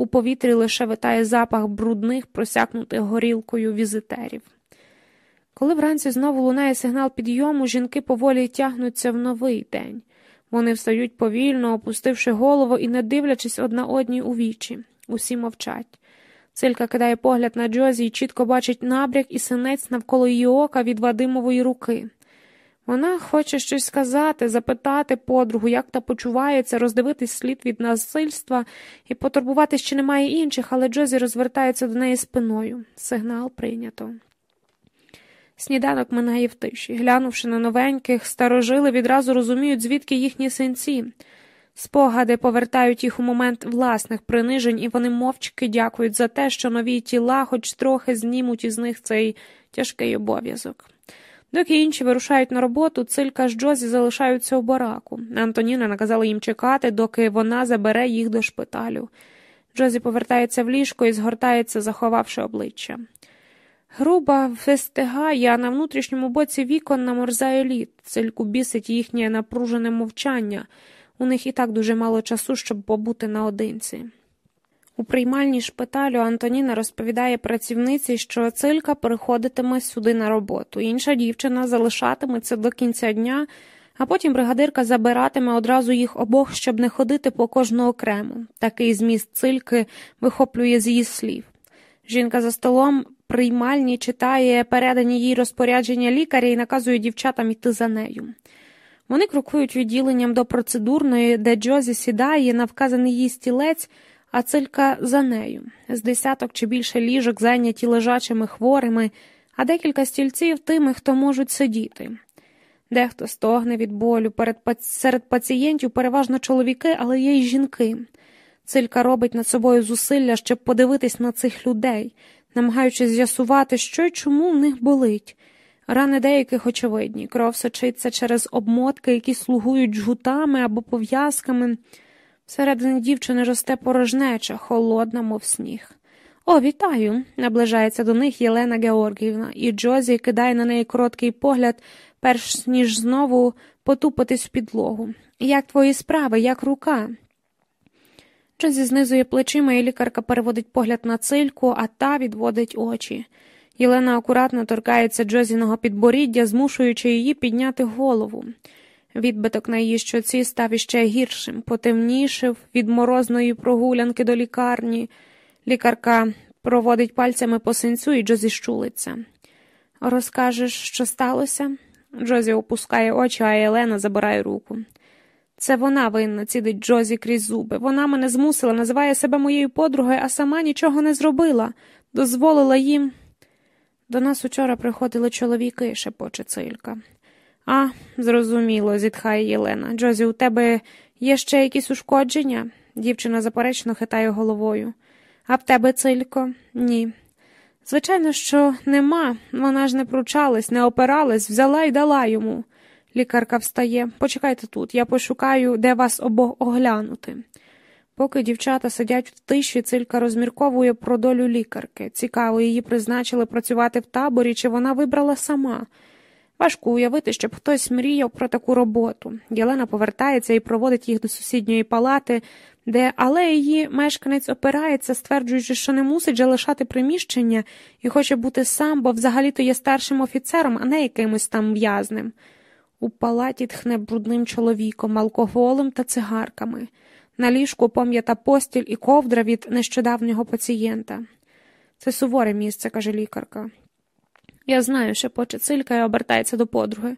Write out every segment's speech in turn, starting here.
У повітрі лише витає запах брудних, просякнутих горілкою візитерів. Коли вранці знову лунає сигнал підйому, жінки поволі тягнуться в новий день. Вони встають повільно, опустивши голову і не дивлячись одна одній у вічі. Усі мовчать. Цилька кидає погляд на Джозі і чітко бачить набряк і синець навколо її ока від Вадимової руки. Вона хоче щось сказати, запитати подругу, як та почувається, роздивитись слід від насильства і потурбуватись, чи немає інших, але Джозі розвертається до неї спиною. Сигнал прийнято. Сніданок минає в тиші. Глянувши на новеньких, старожили відразу розуміють, звідки їхні синці. Спогади повертають їх у момент власних принижень, і вони мовчки дякують за те, що нові тіла хоч трохи знімуть із них цей тяжкий обов'язок. Доки інші вирушають на роботу, цилька з Джозі залишаються у бараку. Антоніна наказала їм чекати, доки вона забере їх до шпиталю. Джозі повертається в ліжко і згортається, заховавши обличчя. Груба вистигає, а на внутрішньому боці вікон наморзає лід. Цильку бісить їхнє напружене мовчання. У них і так дуже мало часу, щоб побути наодинці. У приймальні шпиталю Антоніна розповідає працівниці, що цилька переходитиме сюди на роботу. Інша дівчина залишатиметься до кінця дня, а потім бригадирка забиратиме одразу їх обох, щоб не ходити по кожну окремо. Такий зміст цильки вихоплює з її слів. Жінка за столом приймальні читає передані їй розпорядження лікаря і наказує дівчатам йти за нею. Вони крокують відділенням до процедурної, де Джозі сідає на вказаний їй стілець, а цилька за нею. З десяток чи більше ліжок зайняті лежачими хворими, а декілька стільців тими, хто можуть сидіти. Дехто стогне від болю. Перед, серед пацієнтів переважно чоловіки, але є й жінки. Цилька робить над собою зусилля, щоб подивитись на цих людей, намагаючись з'ясувати, що й чому в них болить. Рани деяких очевидні, кров сочиться через обмотки, які слугують жгутами або пов'язками. Всередині дівчини росте порожнеча, холодна, мов сніг. О, вітаю! наближається до них Єлена Георгіївна, і Джозі кидає на неї короткий погляд, перш ніж знову потупитись в підлогу. Як твої справи, як рука? Джозі знизує плечима, і лікарка переводить погляд на цильку, а та відводить очі. Єлена акуратно торкається Джозіного підборіддя, змушуючи її підняти голову. Відбиток на її щоці став іще гіршим, потемнішив від морозної прогулянки до лікарні. Лікарка проводить пальцями по синцю і Джозі щулиться. Розкажеш, що сталося? Джозі опускає очі, а Єлена забирає руку. Це вона винна, цідить Джозі крізь зуби. Вона мене змусила, називає себе моєю подругою, а сама нічого не зробила, дозволила їм. До нас учора приходили чоловіки, шепоче цилька. А, зрозуміло, зітхає Єлена. Джозі, у тебе є ще якісь ушкодження? Дівчина заперечно хитає головою. А в тебе, цилько? Ні. Звичайно, що нема. Вона ж не пручалась, не опиралась, взяла і дала йому. Лікарка встає. Почекайте тут, я пошукаю, де вас обох оглянути. Поки дівчата сидять в тиші, цилька розмірковує про долю лікарки. Цікаво, її призначили працювати в таборі, чи вона вибрала сама. Важко уявити, щоб хтось мріяв про таку роботу. Єлена повертається і проводить їх до сусідньої палати, де але її мешканець опирається, стверджуючи, що не мусить залишати приміщення і хоче бути сам, бо взагалі-то є старшим офіцером, а не якимось там в'язнем. У палаті тхне брудним чоловіком, алкоголем та цигарками. На ліжку пом'ята постіль і ковдра від нещодавнього пацієнта. Це суворе місце, каже лікарка. Я знаю, шепоче цилька і обертається до подруги.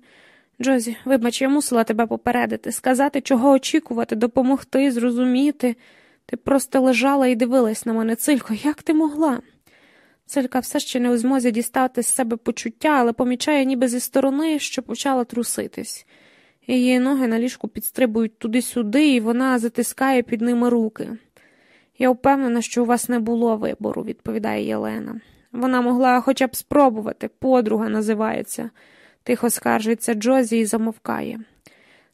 Джозі, вибач, я мусила тебе попередити, сказати, чого очікувати, допомогти, зрозуміти. Ти просто лежала і дивилась на мене, цилько, як ти могла? Цилька все ще не у змозі дістати з себе почуття, але помічає ніби зі сторони, що почала труситись. Її ноги на ліжку підстрибують туди-сюди, і вона затискає під ними руки. Я впевнена, що у вас не було вибору, відповідає Єлена. Вона могла хоча б спробувати, подруга називається, тихо скаржиться Джозі і замовкає.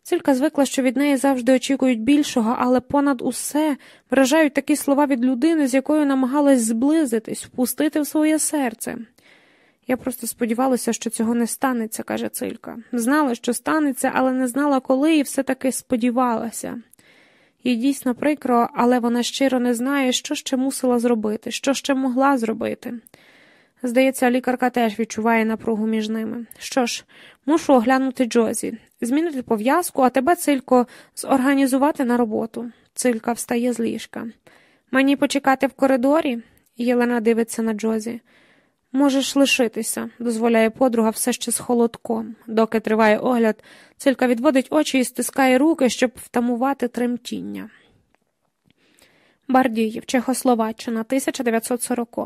Цилька звикла, що від неї завжди очікують більшого, але понад усе вражають такі слова від людини, з якою намагалась зблизитись, впустити в своє серце. Я просто сподівалася, що цього не станеться, каже Цилька. Знала, що станеться, але не знала коли, і все таки сподівалася. Їй дійсно прикро, але вона щиро не знає, що ще мусила зробити, що ще могла зробити. Здається, лікарка теж відчуває напругу між ними. Що ж, мушу оглянути Джозі, змінити пов'язку, а тебе, цилько, зорганізувати на роботу. Цилька встає з ліжка. Мені почекати в коридорі? Єлена дивиться на Джозі. Можеш лишитися, дозволяє подруга все ще з холодком. Доки триває огляд, цилька відводить очі і стискає руки, щоб втамувати тремтіння. Бардіїв, Чехословаччина, 1940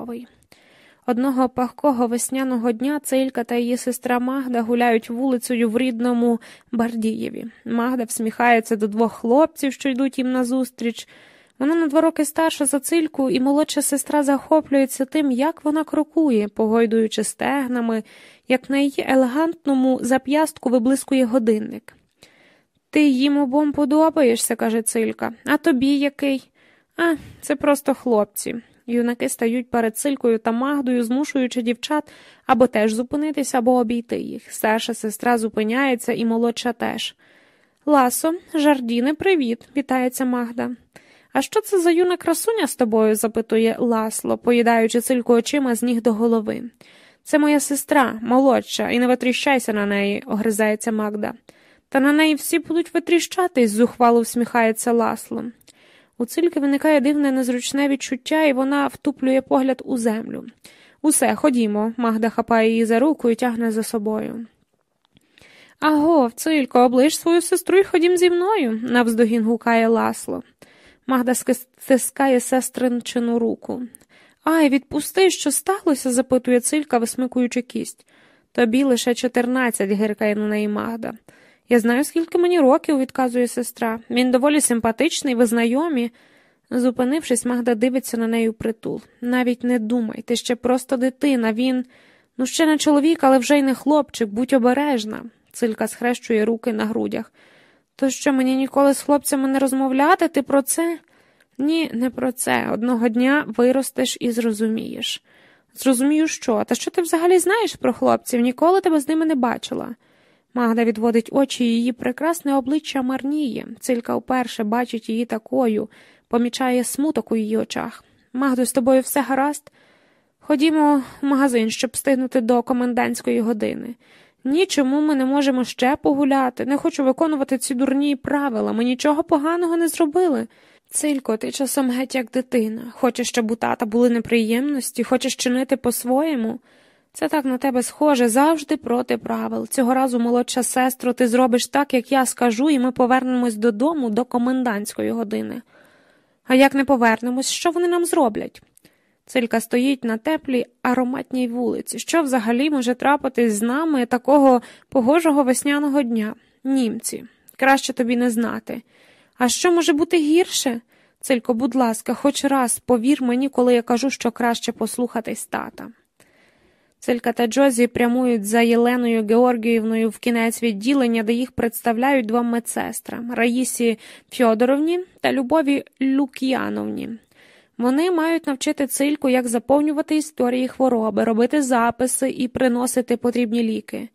Одного пахкого весняного дня Цилька та її сестра Магда гуляють вулицею в рідному Бардієві. Магда всміхається до двох хлопців, що йдуть їм назустріч. Вона на два роки старша за цильку, і молодша сестра захоплюється тим, як вона крокує, погойдуючи стегнами, як на її елегантному зап'ястку виблискує годинник. Ти їм обом подобаєшся, каже цилька, а тобі який? А, це просто хлопці. Юнаки стають перед цилькою та магдою, змушуючи дівчат або теж зупинитися, або обійти їх. Старша сестра зупиняється і молодша теж. Ласо, Жардіне, привіт, вітається Магда. А що це за юна красуня з тобою? запитує Ласло, поїдаючи цильку очима з ніг до голови. Це моя сестра, молодша, і не витріщайся на неї, огризається Магда. Та на неї всі будуть витріщатись, зухвало всміхається Ласло. У цильки виникає дивне незручне відчуття, і вона втуплює погляд у землю. Усе, ходімо, Магда хапає її за руку і тягне за собою. Аго, цилько, оближ свою сестру і ходім зі мною, навздогін гукає Ласло. Магда стискає сестринчину руку. Ай, відпусти, що сталося? запитує цилька, висмикуючи кість. Тобі лише чотирнадцять, гиркає на неї Магда. Я знаю, скільки мені років, відказує сестра. Він доволі симпатичний, ви знайомі. Зупинившись, Магда дивиться на неї притул. Навіть не думай, ти ще просто дитина, він. Ну, ще не чоловік, але вже й не хлопчик, будь обережна. Цилька схрещує руки на грудях. То що мені ніколи з хлопцями не розмовляти? Ти про це? Ні, не про це. Одного дня виростеш і зрозумієш. Зрозумію, що? Та що ти взагалі знаєш про хлопців? Ніколи тебе з ними не бачила. Магда відводить очі, її прекрасне обличчя марніє. Цилька вперше бачить її такою, помічає смуток у її очах. Магдо, з тобою все гаразд? Ходімо в магазин, щоб встигнути до комендантської години. Ні, чому ми не можемо ще погуляти. Не хочу виконувати ці дурні правила. Ми нічого поганого не зробили. Цилько, ти часом геть як дитина. Хочеш, щоб у тата були неприємності, хочеш чинити по-своєму. Це так на тебе схоже, завжди проти правил. Цього разу, молодша сестро, ти зробиш так, як я скажу, і ми повернемось додому до комендантської години. А як не повернемось, що вони нам зроблять? Цилька стоїть на теплій ароматній вулиці. Що взагалі може трапитись з нами такого погожого весняного дня? Німці. Краще тобі не знати. А що може бути гірше? Цилько, будь ласка, хоч раз повір мені, коли я кажу, що краще послухатись тата. Цилька та Джозі прямують за Єленою Георгіївною в кінець відділення, де їх представляють два медсестра Раїсі Фьодоровні та Любові Лук'яновні. Вони мають навчити цильку, як заповнювати історії хвороби, робити записи і приносити потрібні ліки.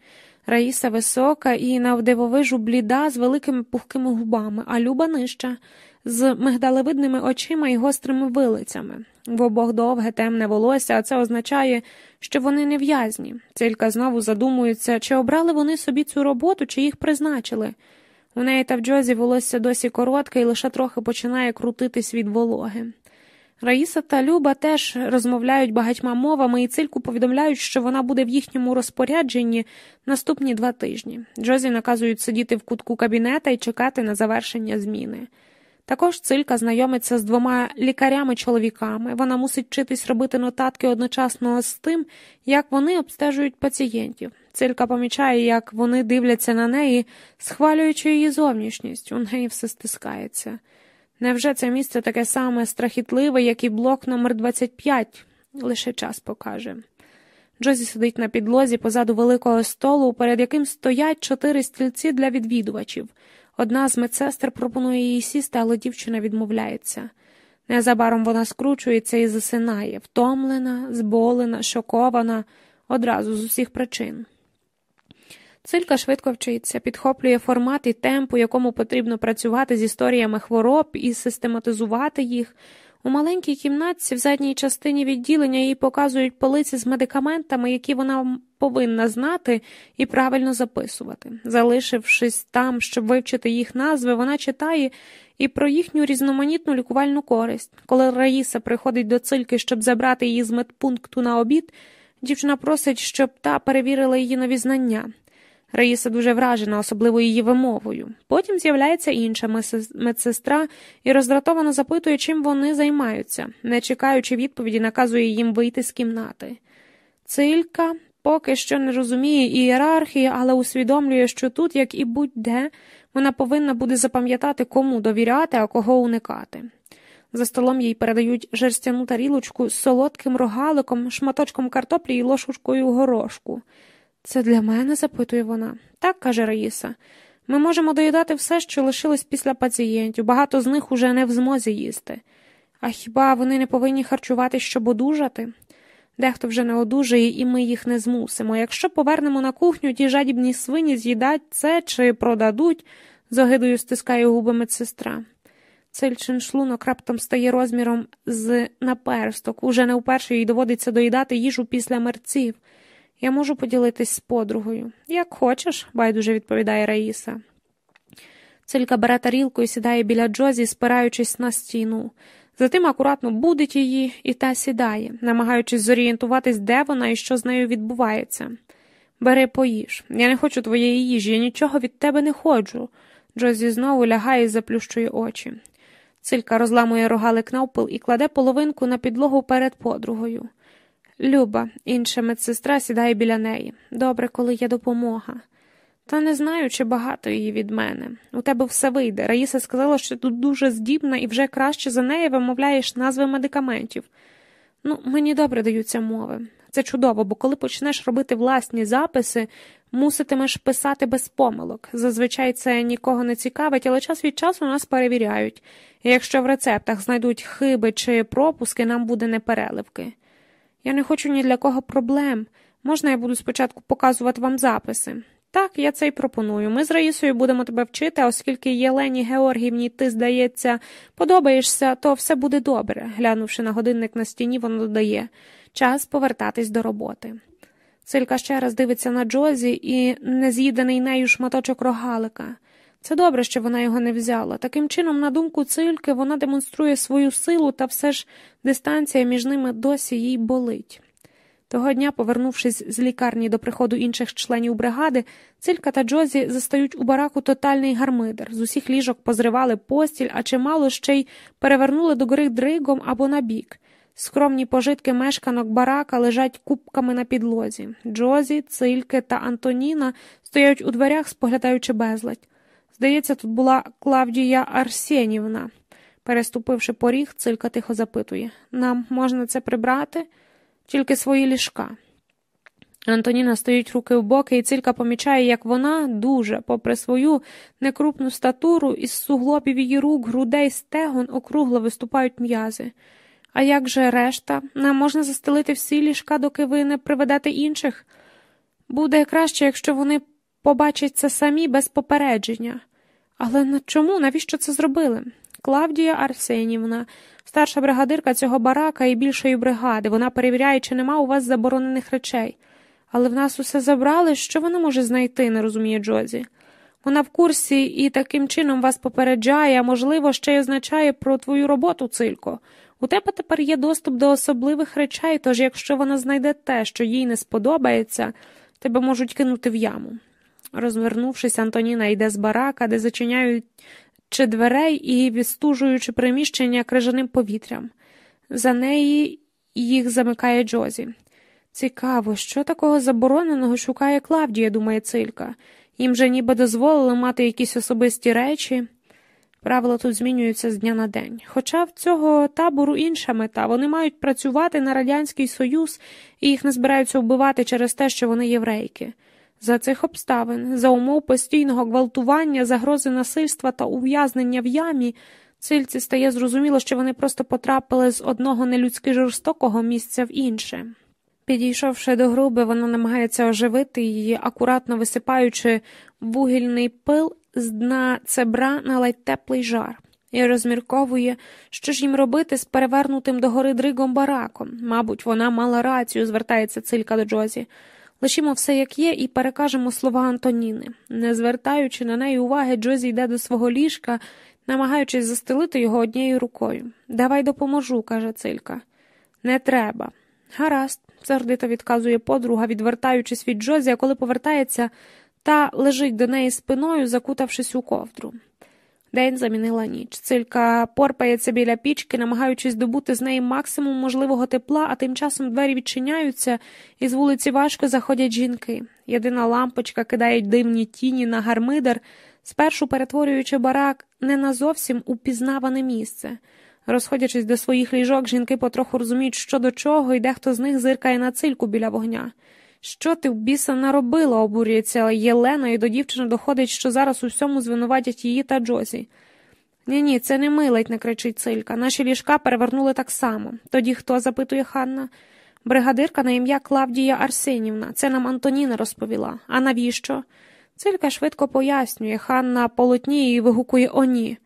Раїса висока і навдивовижу бліда з великими пухкими губами, а люба нижча, з мигдалевидними очима і гострими вилицями. В обох довге темне волосся, а це означає, що вони не в'язні. Цилька знову задумується, чи обрали вони собі цю роботу, чи їх призначили. У неї та в Джозі волосся досі коротке і лише трохи починає крутитись від вологи. Раїса та Люба теж розмовляють багатьма мовами і цильку повідомляють, що вона буде в їхньому розпорядженні наступні два тижні. Джозі наказують сидіти в кутку кабінета і чекати на завершення зміни. Також цилька знайомиться з двома лікарями-чоловіками. Вона мусить вчитись робити нотатки одночасно з тим, як вони обстежують пацієнтів. Цилька помічає, як вони дивляться на неї, схвалюючи її зовнішність. У неї все стискається. Невже це місце таке саме страхітливе, як і блок номер 25 Лише час покаже. Джозі сидить на підлозі позаду великого столу, перед яким стоять чотири стільці для відвідувачів. Одна з медсестер пропонує їй сісти, але дівчина відмовляється. Незабаром вона скручується і засинає, втомлена, зболена, шокована, одразу з усіх причин. Цилька швидко вчиться, підхоплює формат і темп, у якому потрібно працювати з історіями хвороб і систематизувати їх. У маленькій кімнатці в задній частині відділення їй показують полиці з медикаментами, які вона повинна знати і правильно записувати. Залишившись там, щоб вивчити їх назви, вона читає і про їхню різноманітну лікувальну користь. Коли Раїса приходить до цильки, щоб забрати її з медпункту на обід, дівчина просить, щоб та перевірила її нові знання. Раїса дуже вражена, особливо її вимовою. Потім з'являється інша медсестра і роздратовано запитує, чим вони займаються, не чекаючи відповіді, наказує їм вийти з кімнати. Цилька поки що не розуміє ієрархії, але усвідомлює, що тут, як і будь-де, вона повинна буде запам'ятати, кому довіряти, а кого уникати. За столом їй передають жерстяну тарілочку з солодким рогаликом, шматочком картоплі і ложкою горошку. Це для мене? запитує вона. Так, каже Раїса. Ми можемо доїдати все, що лишилось після пацієнтів, багато з них уже не в змозі їсти. А хіба вони не повинні харчувати, щоб одужати? Дехто вже не одужає, і ми їх не змусимо. Якщо повернемо на кухню, ті жадібні свині з'їдать це чи продадуть, з огидою стискає губи медсестра. Цильчин шлунок раптом стає розміром з наперсток. Уже не вперше їй доводиться доїдати їжу після мерців. Я можу поділитись з подругою. Як хочеш, байдуже відповідає Раїса. Цилька бере тарілку і сідає біля Джозі, спираючись на стіну. Затим акуратно будить її, і та сідає, намагаючись зорієнтуватись, де вона і що з нею відбувається. Бери поїж. Я не хочу твоєї їжі, я нічого від тебе не ходжу. Джозі знову лягає і заплющує очі. Цилька розламує рогалик навпил і кладе половинку на підлогу перед подругою. Люба, інша медсестра сідає біля неї. Добре, коли є допомога. Та не знаю, чи багато її від мене. У тебе все вийде. Раїса сказала, що тут дуже здібна і вже краще за неї вимовляєш назви медикаментів. Ну, мені добре даються мови. Це чудово, бо коли почнеш робити власні записи, муситимеш писати без помилок. Зазвичай це нікого не цікавить, але час від часу нас перевіряють. І якщо в рецептах знайдуть хиби чи пропуски, нам буде непереливки. Я не хочу ні для кого проблем. Можна я буду спочатку показувати вам записи? Так, я це й пропоную. Ми з Раїсою будемо тебе вчити, оскільки Єлені Георгівні, ти, здається, подобаєшся, то все буде добре. Глянувши на годинник на стіні, воно додає час повертатись до роботи. Силька ще раз дивиться на Джозі і нез'їдений нею шматочок рогалика. Це добре, що вона його не взяла. Таким чином, на думку цильки, вона демонструє свою силу, та все ж дистанція між ними досі їй болить. Того дня, повернувшись з лікарні до приходу інших членів бригади, цилька та Джозі застають у бараку тотальний гармидер. З усіх ліжок позривали постіль, а чимало ще й перевернули до гори дригом або на бік. Скромні пожитки мешканок барака лежать кубками на підлозі. Джозі, цильки та Антоніна стоять у дверях, споглядаючи безладь. Здається, тут була Клавдія Арсенівна. Переступивши поріг, цилька тихо запитує Нам можна це прибрати? Тільки свої ліжка. Антоніна стоїть руки в боки, і цилька помічає, як вона дуже, попри свою некрупну статуру, із суглобів її рук, грудей, стегон округло виступають м'язи. А як же решта? Нам можна застелити всі ліжка, доки ви не приведете інших? Буде краще, якщо вони побачать це самі без попередження. Але на чому? Навіщо це зробили? Клавдія Арсенівна, старша бригадирка цього барака і більшої бригади. Вона перевіряє, чи нема у вас заборонених речей. Але в нас усе забрали, що вона може знайти, не розуміє Джозі. Вона в курсі і таким чином вас попереджає, а можливо, ще й означає про твою роботу, цилько. У тебе тепер є доступ до особливих речей, тож якщо вона знайде те, що їй не сподобається, тебе можуть кинути в яму. Розвернувшись, Антоніна йде з барака, де зачиняють чи дверей і відстужуючи приміщення крижаним повітрям. За неї їх замикає Джозі. Цікаво, що такого забороненого шукає Клавдія, думає цилька. Їм же ніби дозволили мати якісь особисті речі. Правила тут змінюються з дня на день. Хоча в цього табору інша мета вони мають працювати на Радянський Союз і їх не збираються вбивати через те, що вони єврейки. За цих обставин, за умов постійного гвалтування, загрози насильства та ув'язнення в ямі, цильці стає зрозуміло, що вони просто потрапили з одного нелюдськи жорстокого місця в інше. Підійшовши до груби, вона намагається оживити її, акуратно висипаючи вугільний пил з дна цебра на ледь теплий жар, і розмірковує, що ж їм робити з перевернутим догори дригом бараком. Мабуть, вона мала рацію, звертається цилька до Джозі. Лишімо все, як є, і перекажемо слова Антоніни. Не звертаючи на неї уваги, Джозі йде до свого ліжка, намагаючись застелити його однією рукою. Давай допоможу, каже цилька. Не треба. Гаразд, сердито відказує подруга, відвертаючись від Джозі, а коли повертається, та лежить до неї спиною, закутавшись у ковдру. День замінила ніч. Цилька порпається біля пічки, намагаючись добути з неї максимум можливого тепла, а тим часом двері відчиняються, і з вулиці важко заходять жінки. Єдина лампочка кидає дивні тіні на гармидар, спершу перетворюючи барак не на зовсім упізнаване місце. Розходячись до своїх ліжок, жінки потроху розуміють, що до чого, і дехто з них зиркає на цильку біля вогня. Що ти в біса наробила, обурюється Єлена, і до дівчини доходить, що зараз у всьому звинуватять її та Джозі. Ні, ні, це не ми, ледь не кричить цилька. Наші ліжка перевернули так само. Тоді хто? запитує Ханна. Бригадирка на ім'я Клавдія Арсенівна. Це нам Антоніна розповіла. А навіщо? Цилька швидко пояснює, Ханна полотніє і вигукує оні.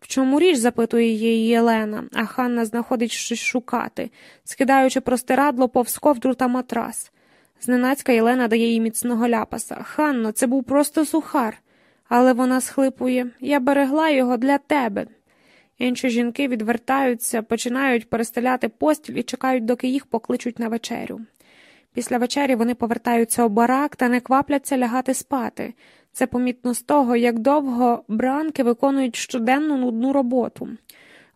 В чому річ? запитує її Єлена, а Ханна знаходить щось шукати, скидаючи простирадло повз ковдру та матрас. Зненацька Єлена дає їй міцного ляпаса. Ханно, це був просто сухар. Але вона схлипує я берегла його для тебе. Інші жінки відвертаються, починають перестеляти постіль і чекають, доки їх покличуть на вечерю. Після вечері вони повертаються у барак та не квапляться лягати спати. Це помітно з того, як довго бранки виконують щоденну нудну роботу.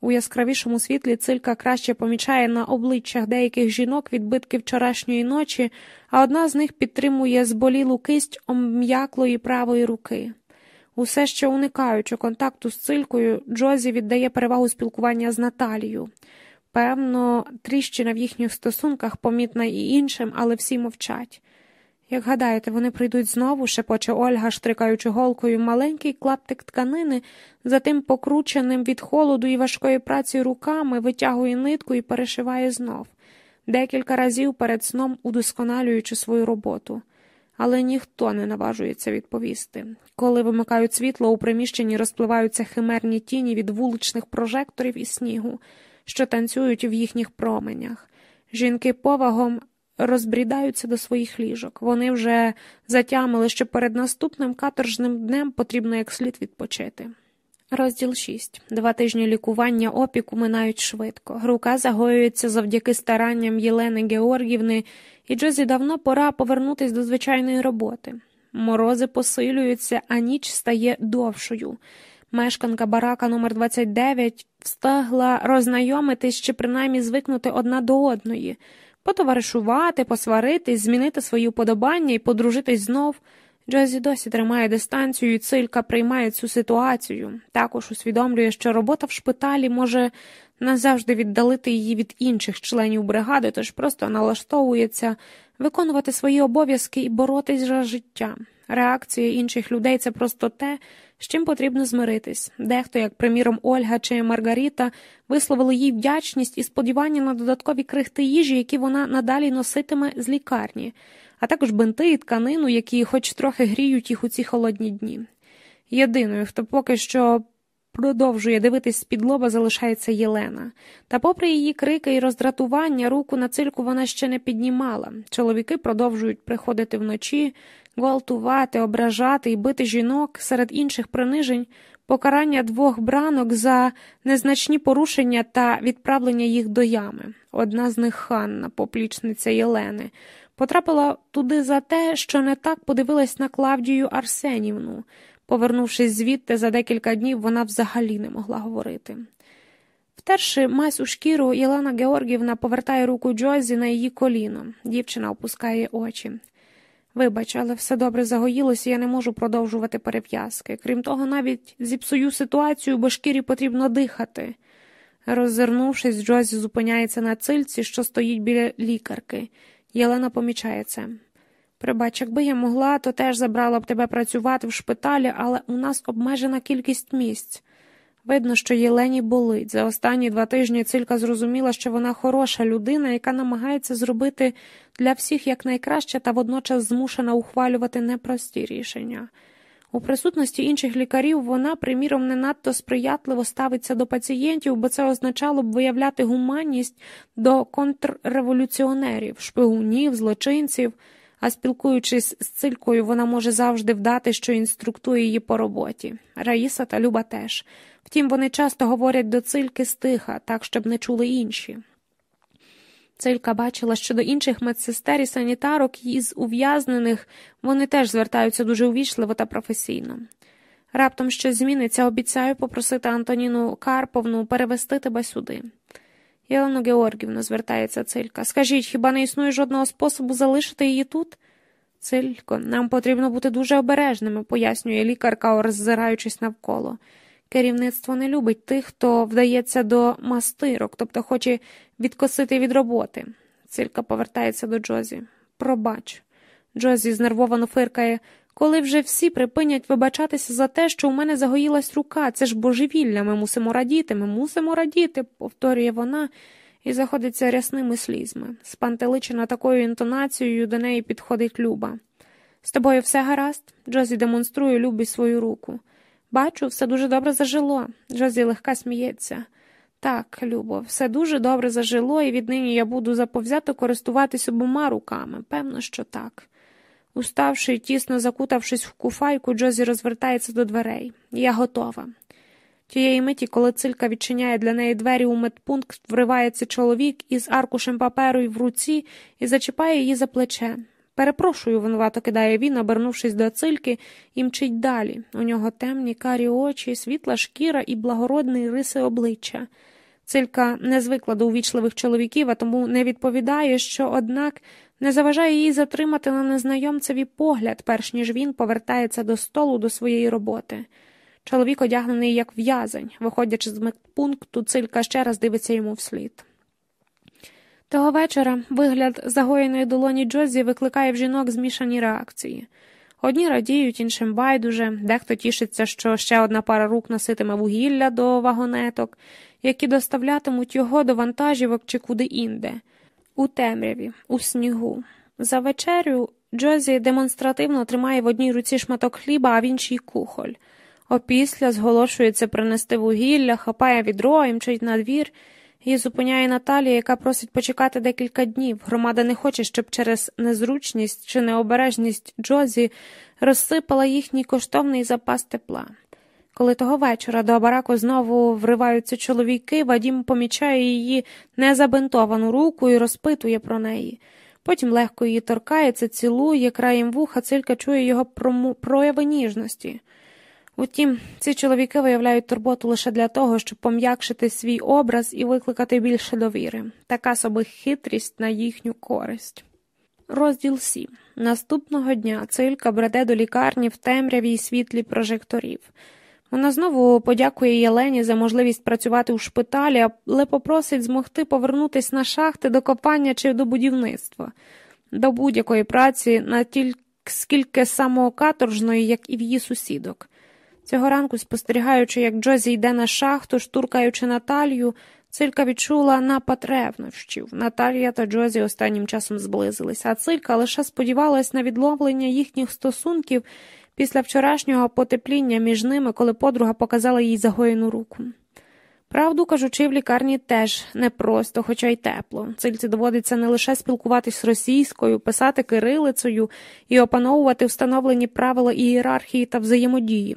У яскравішому світлі цилька краще помічає на обличчях деяких жінок відбитки вчорашньої ночі, а одна з них підтримує зболілу кисть ом'яклої правої руки. Усе ще уникаючи контакту з цилькою, Джозі віддає перевагу спілкування з Наталією. Певно, тріщина в їхніх стосунках помітна і іншим, але всі мовчать. Як гадаєте, вони прийдуть знову, шепоче Ольга, штрикаючи голкою маленький клаптик тканини, за тим покрученим від холоду і важкої праці руками витягує нитку і перешиває знов, декілька разів перед сном удосконалюючи свою роботу. Але ніхто не наважується відповісти. Коли вимикають світло, у приміщенні розпливаються химерні тіні від вуличних прожекторів і снігу, що танцюють в їхніх променях. Жінки повагом розбрідаються до своїх ліжок. Вони вже затямили, що перед наступним каторжним днем потрібно як слід відпочити. Розділ 6. Два тижні лікування опіку минають швидко. Рука загоюється завдяки старанням Єлени Георгівни, і Джозі давно пора повернутися до звичайної роботи. Морози посилюються, а ніч стає довшою. Мешканка барака номер 29 встигла роззнайомитись чи принаймні звикнути одна до одної потоваришувати, посваритись, змінити свої уподобання і подружитись знов. Джозі досі тримає дистанцію, і цилька приймає цю ситуацію. Також усвідомлює, що робота в шпиталі може назавжди віддалити її від інших членів бригади, тож просто налаштовується виконувати свої обов'язки і боротись за життя. Реакція інших людей це просто те, з чим потрібно змиритись. Дехто, як приміром, Ольга чи Маргаріта, висловили їй вдячність і сподівання на додаткові крихти їжі, які вона надалі носитиме з лікарні, а також бинти і тканину, які хоч трохи гріють їх у ці холодні дні. Єдиною, хто поки що продовжує дивитись з-під лоба, залишається Єлена. Та, попри її крики і роздратування, руку на цильку вона ще не піднімала. Чоловіки продовжують приходити вночі гвалтувати, ображати і бити жінок серед інших принижень, покарання двох бранок за незначні порушення та відправлення їх до ями. Одна з них Ханна, поплічниця Єлени, потрапила туди за те, що не так подивилась на Клавдію Арсенівну. Повернувшись звідти за декілька днів, вона взагалі не могла говорити. Втерши мазь у шкіру, Єлена Георгівна повертає руку Джозі на її коліно. Дівчина опускає очі. Вибач, але все добре загоїлося, я не можу продовжувати перев'язки. Крім того, навіть зіпсую ситуацію, бо шкірі потрібно дихати. Роззирнувшись, Джозі зупиняється на цильці, що стоїть біля лікарки. Єлена помічає це. Прибач, якби я могла, то теж забрала б тебе працювати в шпиталі, але у нас обмежена кількість місць. Видно, що Єлені болить. За останні два тижні цилька зрозуміла, що вона хороша людина, яка намагається зробити для всіх якнайкраще та водночас змушена ухвалювати непрості рішення. У присутності інших лікарів вона, приміром, не надто сприятливо ставиться до пацієнтів, бо це означало б виявляти гуманність до контрреволюціонерів, шпигунів, злочинців, а спілкуючись з цилькою, вона може завжди вдати, що інструктує її по роботі. Раїса та Люба теж. Втім, вони часто говорять до цильки стиха, так, щоб не чули інші. Цилька бачила, що до інших медсестер і санітарок із ув'язнених вони теж звертаються дуже увічливо та професійно. Раптом щось зміниться, обіцяю попросити Антоніну Карповну перевести тебе сюди. Єлена Георгівна, звертається Цилька, скажіть, хіба не існує жодного способу залишити її тут? Цилько, нам потрібно бути дуже обережними, пояснює лікарка, роззираючись навколо. Керівництво не любить тих, хто вдається до мастирок, тобто хоче відкосити від роботи. Цилька повертається до Джозі. Пробач. Джозі знервовано фиркає. Коли вже всі припинять вибачатися за те, що у мене загоїлась рука, це ж божевілля, ми мусимо радіти, ми мусимо радіти, повторює вона і заходиться рясними слізьми. Спантеличена такою інтонацією до неї підходить Люба. З тобою все гаразд? Джозі демонструє Любі свою руку. Бачу, все дуже добре зажило. Джозі легка сміється. Так, Любо, все дуже добре зажило, і віднині я буду заповзято користуватись обома руками. Певно, що так. Уставши і тісно закутавшись в куфайку, Джозі розвертається до дверей. Я готова. Тієї миті, коли цилька відчиняє для неї двері у медпункт, вривається чоловік із аркушем паперу в руці і зачіпає її за плече. Перепрошую, винувато кидає він, обернувшись до цильки, і мчить далі. У нього темні карі очі, світла шкіра і благородний риси обличчя. Цилька не звикла до увічливих чоловіків, а тому не відповідає, що, однак, не заважає їй затримати на незнайомцеві погляд, перш ніж він повертається до столу до своєї роботи. Чоловік одягнений як в'язень, виходячи з медпункту, цилька ще раз дивиться йому вслід. Того вечора вигляд загоєної долоні Джозі викликає в жінок змішані реакції. Одні радіють, іншим байдуже, дехто тішиться, що ще одна пара рук носитиме вугілля до вагонеток, які доставлятимуть його до вантажівок чи куди інде, у темряві, у снігу. За вечерю Джозі демонстративно тримає в одній руці шматок хліба, а в іншій кухоль. Опісля зголошується принести вугілля, хапає відро і мчить на двір. Її зупиняє Наталія, яка просить почекати декілька днів. Громада не хоче, щоб через незручність чи необережність Джозі розсипала їхній коштовний запас тепла. Коли того вечора до бараку знову вриваються чоловіки, Вадім помічає її незабинтовану руку і розпитує про неї. Потім легко її торкається, цілує, краєм вуха, цилька чує його прояви ніжності. Утім, ці чоловіки виявляють турботу лише для того, щоб пом'якшити свій образ і викликати більше довіри, така собі хитрість на їхню користь. Розділ 7. Наступного дня цилька бреде до лікарні в темряві й світлі прожекторів. Вона знову подякує Єлені за можливість працювати у шпиталі, але попросить змогти повернутися на шахти до копання чи до будівництва, до будь-якої праці, на тільки скільки самого каторжної, як і в її сусідок. Цього ранку, спостерігаючи, як Джозі йде на шахту, штуркаючи Наталію, цилька відчула напад ревнощів. Наталія та Джозі останнім часом зблизилися, а цилька лише сподівалась на відловлення їхніх стосунків після вчорашнього потепління між ними, коли подруга показала їй загоєну руку. Правду кажучи, в лікарні теж непросто, хоча й тепло. Цильці доводиться не лише спілкуватись російською, писати кирилицею і опановувати встановлені правила ієрархії та взаємодії.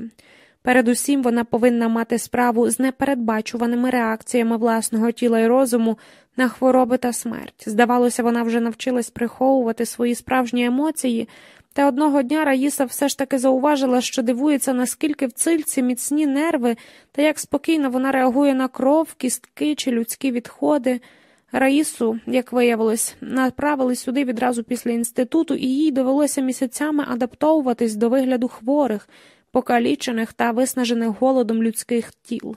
Передусім вона повинна мати справу з непередбачуваними реакціями власного тіла і розуму на хвороби та смерть. Здавалося, вона вже навчилась приховувати свої справжні емоції, та одного дня Раїса все ж таки зауважила, що дивується, наскільки в цильці міцні нерви та як спокійно вона реагує на кров, кістки чи людські відходи. Раїсу, як виявилось, направили сюди відразу після інституту, і їй довелося місяцями адаптовуватись до вигляду хворих покалічених та виснажених голодом людських тіл.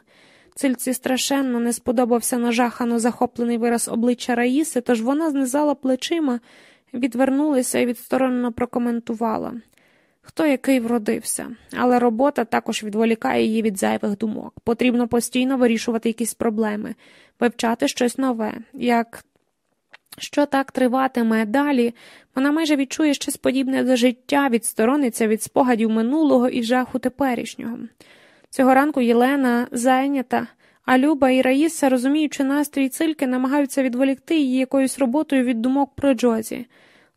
Цильці страшенно не сподобався нажахано захоплений вираз обличчя Раїси, тож вона знизала плечима, відвернулася і відсторонено прокоментувала. Хто який вродився, але робота також відволікає її від зайвих думок. Потрібно постійно вирішувати якісь проблеми, вивчати щось нове. Як що так триватиме далі, вона майже відчує щось подібне до життя, відсторониться від спогадів минулого і жаху теперішнього. Цього ранку Єлена зайнята, а Люба і Раїса, розуміючи настрій цильки, намагаються відволікти її якоюсь роботою від думок про Джозі.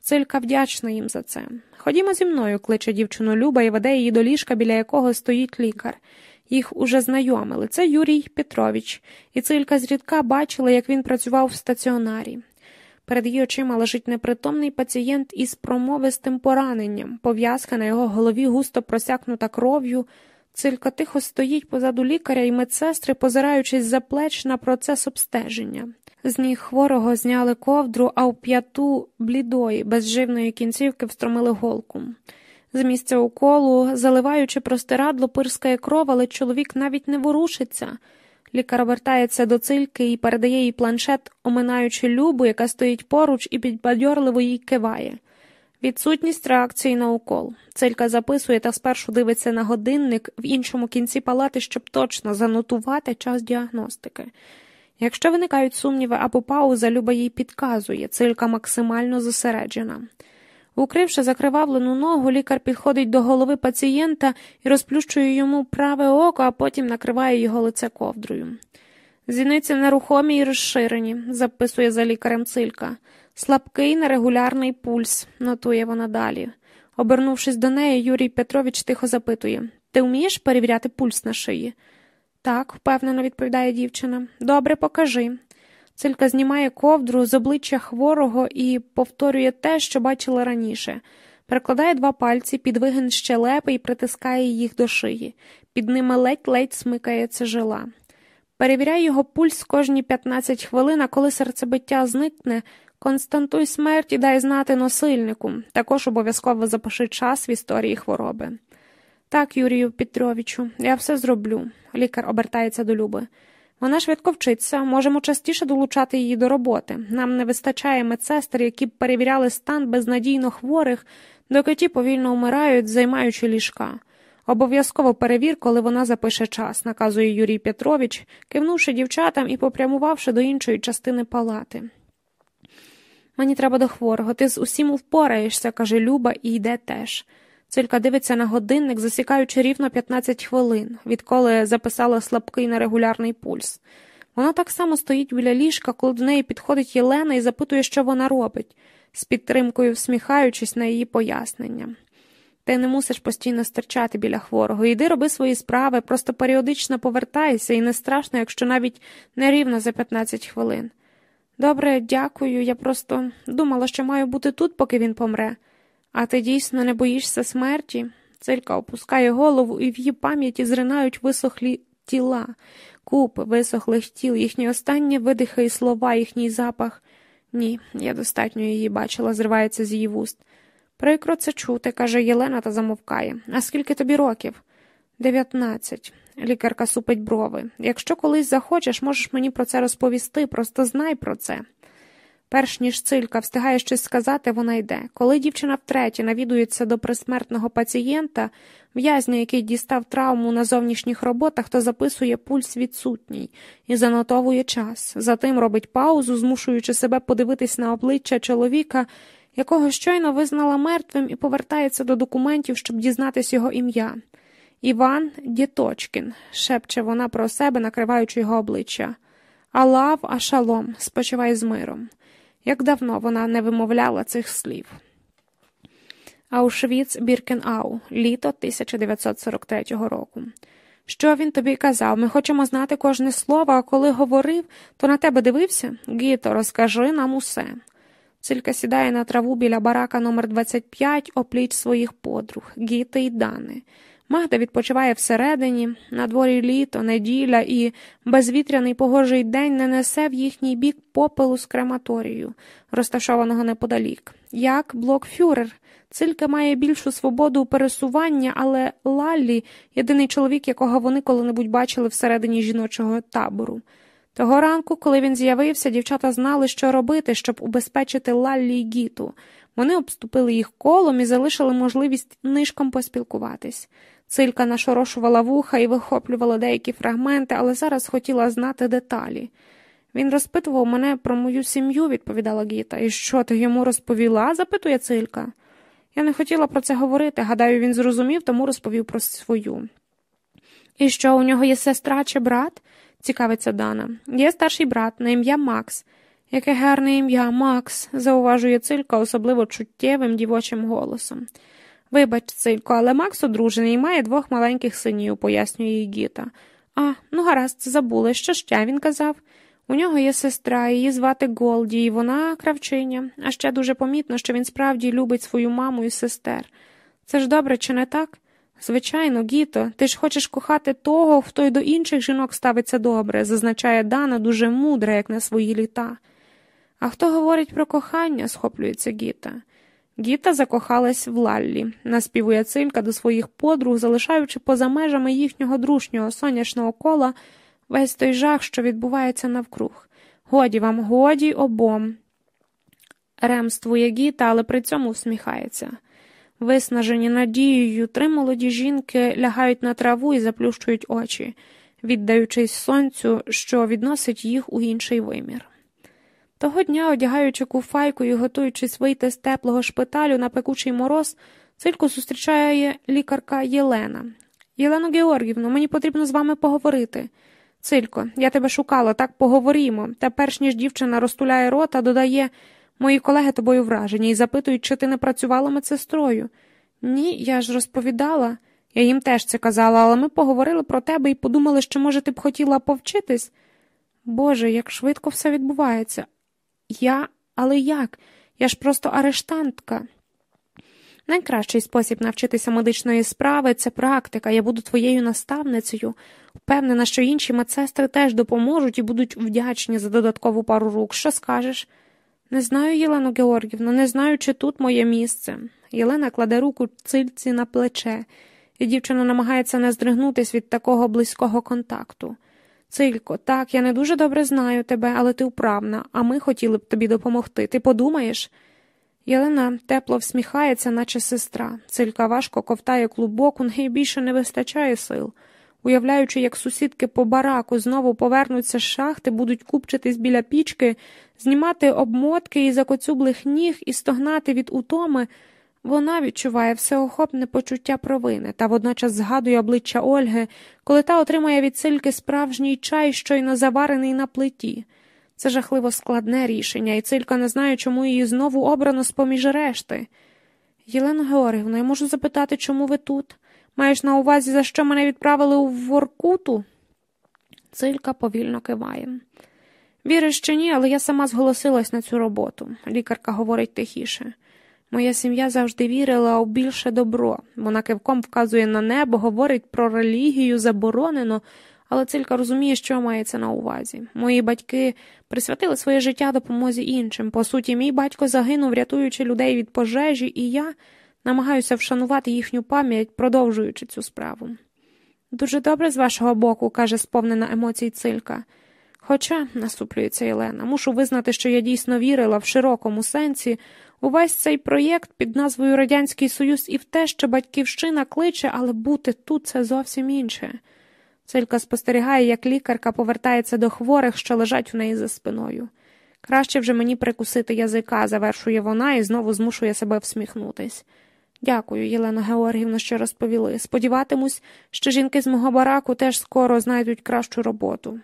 Цилька вдячна їм за це. Ходімо зі мною, кличе дівчину Люба і веде її до ліжка, біля якого стоїть лікар. Їх уже знайомили. Це Юрій Петрович, і цилька зрідка бачила, як він працював в стаціонарі. Перед її очима лежить непритомний пацієнт із промовистим пораненням, пов'язка на його голові густо просякнута кров'ю. Цилька тихо стоїть позаду лікаря і медсестри, позираючись за плеч на процес обстеження. З ніг хворого зняли ковдру, а в п'яту блідої, безживної кінцівки встромили голку. З місця уколу, заливаючи простирадло, пирскає кров, але чоловік навіть не ворушиться. Лікар обертається до цильки і передає їй планшет, оминаючи любу, яка стоїть поруч і підбадьорливо їй киває. Відсутність реакції на укол. Цилька записує та спершу дивиться на годинник в іншому кінці палати, щоб точно занотувати час діагностики. Якщо виникають сумніви або пауза, Люба їй підказує, цилька максимально зосереджена. Укривши закривавлену ногу, лікар підходить до голови пацієнта і розплющує йому праве око, а потім накриває його лице ковдрою. Зіниці нерухомі й розширені, записує за лікарем цилька. Слабкий нерегулярний пульс, нотує вона далі. Обернувшись до неї, Юрій Петрович тихо запитує Ти вмієш перевіряти пульс на шиї? Так, впевнено відповідає дівчина. Добре, покажи. Цилька знімає ковдру з обличчя хворого і повторює те, що бачила раніше. Перекладає два пальці під вигин щелепи і притискає їх до шиї. Під ними ледь-ледь смикається жила. Перевіряй його пульс кожні 15 хвилин, а коли серцебиття зникне, константуй смерть і дай знати носильнику. Також обов'язково запиши час в історії хвороби. Так, Юрію Петровичу, я все зроблю. Лікар обертається до Люби. Вона швидко вчиться, можемо частіше долучати її до роботи. Нам не вистачає медсестер, які б перевіряли стан безнадійно хворих, доки ті повільно вмирають, займаючи ліжка. Обов'язково перевір, коли вона запише час, наказує Юрій Петрович, кивнувши дівчатам і попрямувавши до іншої частини палати. Мені треба до хворого, ти з усім впораєшся, каже Люба, і йде теж. Цилька дивиться на годинник, засікаючи рівно 15 хвилин, відколи записала слабкий нерегулярний пульс. Вона так само стоїть біля ліжка, коли до неї підходить Єлена і запитує, що вона робить, з підтримкою всміхаючись на її пояснення. Ти не мусиш постійно стерчати біля хворого. Йди роби свої справи, просто періодично повертайся, і не страшно, якщо навіть не рівно за 15 хвилин. Добре, дякую, я просто думала, що маю бути тут, поки він помре. А ти дійсно не боїшся смерті? Цилька опускає голову, і в її пам'яті зринають висохлі тіла, купи висохлих тіл, їхні останні видихи і слова, їхній запах. Ні, я достатньо її бачила, зривається з її вуст. Прикро це чути, каже Єлена та замовкає. А скільки тобі років? Дев'ятнадцять. Лікарка супить брови. Якщо колись захочеш, можеш мені про це розповісти, просто знай про це. Перш ніж цилька встигає щось сказати, вона йде. Коли дівчина втретє навідується до присмертного пацієнта, в'язня, який дістав травму на зовнішніх роботах, то записує пульс відсутній і занотовує час. Затим робить паузу, змушуючи себе подивитись на обличчя чоловіка, якого щойно визнала мертвим, і повертається до документів, щоб дізнатись його ім'я. Іван Діточкін, шепче вона про себе, накриваючи його обличчя. Алав Ашалом, спочивай з миром. Як давно вона не вимовляла цих слів. Аушвіц Біркенау, літо 1943 року. Що він тобі казав? Ми хочемо знати кожне слово, а коли говорив, то на тебе дивився? Гіто, розкажи нам усе. Цилька сідає на траву біля барака номер 25 опліч своїх подруг, Гіти й Дани. Магда відпочиває всередині, на дворі літо, неділя і безвітряний погожий день не несе в їхній бік попелу з крематорію, розташованого неподалік. Як блокфюрер, цилька має більшу свободу у пересування, але Лаллі єдиний чоловік, якого вони коли-небудь бачили всередині жіночого табору. Того ранку, коли він з'явився, дівчата знали, що робити, щоб убезпечити Лаллі й Гіту. Вони обступили їх колом і залишили можливість нишком поспілкуватись. Цилька нашорошувала вуха і вихоплювала деякі фрагменти, але зараз хотіла знати деталі. Він розпитував мене про мою сім'ю, відповідала Гіта. І що ти йому розповіла? запитує Цилька. Я не хотіла про це говорити. Гадаю, він зрозумів, тому розповів про свою. І що, у нього є сестра чи брат? Цікавиться Дана. Є старший брат на ім'я Макс. Яке гарне ім'я, Макс, зауважує Цилька особливо чуттєвим дівочим голосом. Вибач, Цилько, але Макс одружений і має двох маленьких синів, пояснює їй Гіта. А, ну гаразд, забули, що ще він казав. У нього є сестра, її звати Голді, і вона кравчиня, а ще дуже помітно, що він справді любить свою маму і сестер. Це ж добре, чи не так? Звичайно, Гіто, ти ж хочеш кохати того, хто й до інших жінок ставиться добре, зазначає Дана дуже мудра, як на свої літа. А хто говорить про кохання? схоплюється Гіта. Гіта закохалась в Лаллі, наспівує цилька до своїх подруг, залишаючи поза межами їхнього дружнього сонячного кола весь той жах, що відбувається навкруг. Годі вам, годі обом. Ремствує Гіта, але при цьому всміхається. Виснажені надією, три молоді жінки лягають на траву і заплющують очі, віддаючись сонцю, що відносить їх у інший вимір. Того дня, одягаючи куфайку і готуючись вийти з теплого шпиталю на пекучий мороз, цильку зустрічає лікарка Єлена. Єлено Георгівно, мені потрібно з вами поговорити. Цилько, я тебе шукала, так поговоримо. Та перш ніж дівчина розтуляє рота, додає мої колеги тобою вражені і запитують, чи ти не працювала медсестрою. Ні, я ж розповідала. Я їм теж це казала, але ми поговорили про тебе і подумали, що, може, ти б хотіла повчитись. Боже, як швидко все відбувається. Я, але як? Я ж просто арештантка. Найкращий спосіб навчитися медичної справи це практика. Я буду твоєю наставницею. Впевнена, що інші медсестри теж допоможуть і будуть вдячні за додаткову пару рук. Що скажеш? Не знаю, Єлено Георгівна, не знаю, чи тут моє місце. Єлена кладе руку цильці на плече, і дівчина намагається не здригнутись від такого близького контакту. Цилько, так, я не дуже добре знаю тебе, але ти вправна, а ми хотіли б тобі допомогти. Ти подумаєш? Єлена тепло всміхається, наче сестра. Цилька важко ковтає клубок, у неї більше не вистачає сил. Уявляючи, як сусідки по бараку знову повернуться з шахти, будуть купчитись біля пічки, знімати обмотки і закоцюблих ніг і стогнати від утоми, вона відчуває всеохопне почуття провини та водночас згадує обличчя Ольги, коли та отримає від цильки справжній чай, щойно заварений на плиті. Це жахливо складне рішення, і цилька не знає, чому її знову обрано з поміж решти. Єлена Георгівна, я можу запитати, чому ви тут? Маєш на увазі, за що мене відправили у Воркуту? Цилька повільно киває. Віриш чи ні, але я сама зголосилась на цю роботу, лікарка говорить тихіше. Моя сім'я завжди вірила у більше добро. Вона кивком вказує на небо, говорить про релігію, заборонено, але цилька розуміє, що мається на увазі. Мої батьки присвятили своє життя допомозі іншим. По суті, мій батько загинув, рятуючи людей від пожежі, і я намагаюся вшанувати їхню пам'ять, продовжуючи цю справу. Дуже добре з вашого боку, каже сповнена емоцій цилька. Хоча, насуплюється Єлена, мушу визнати, що я дійсно вірила в широкому сенсі увесь цей проєкт під назвою Радянський Союз і в те, що батьківщина кличе, але бути тут це зовсім інше. Цилька спостерігає, як лікарка повертається до хворих, що лежать у неї за спиною. Краще вже мені прикусити язика, завершує вона і знову змушує себе всміхнутись. Дякую, Єлена Георгівна, що розповіли. Сподіватимусь, що жінки з мого бараку теж скоро знайдуть кращу роботу.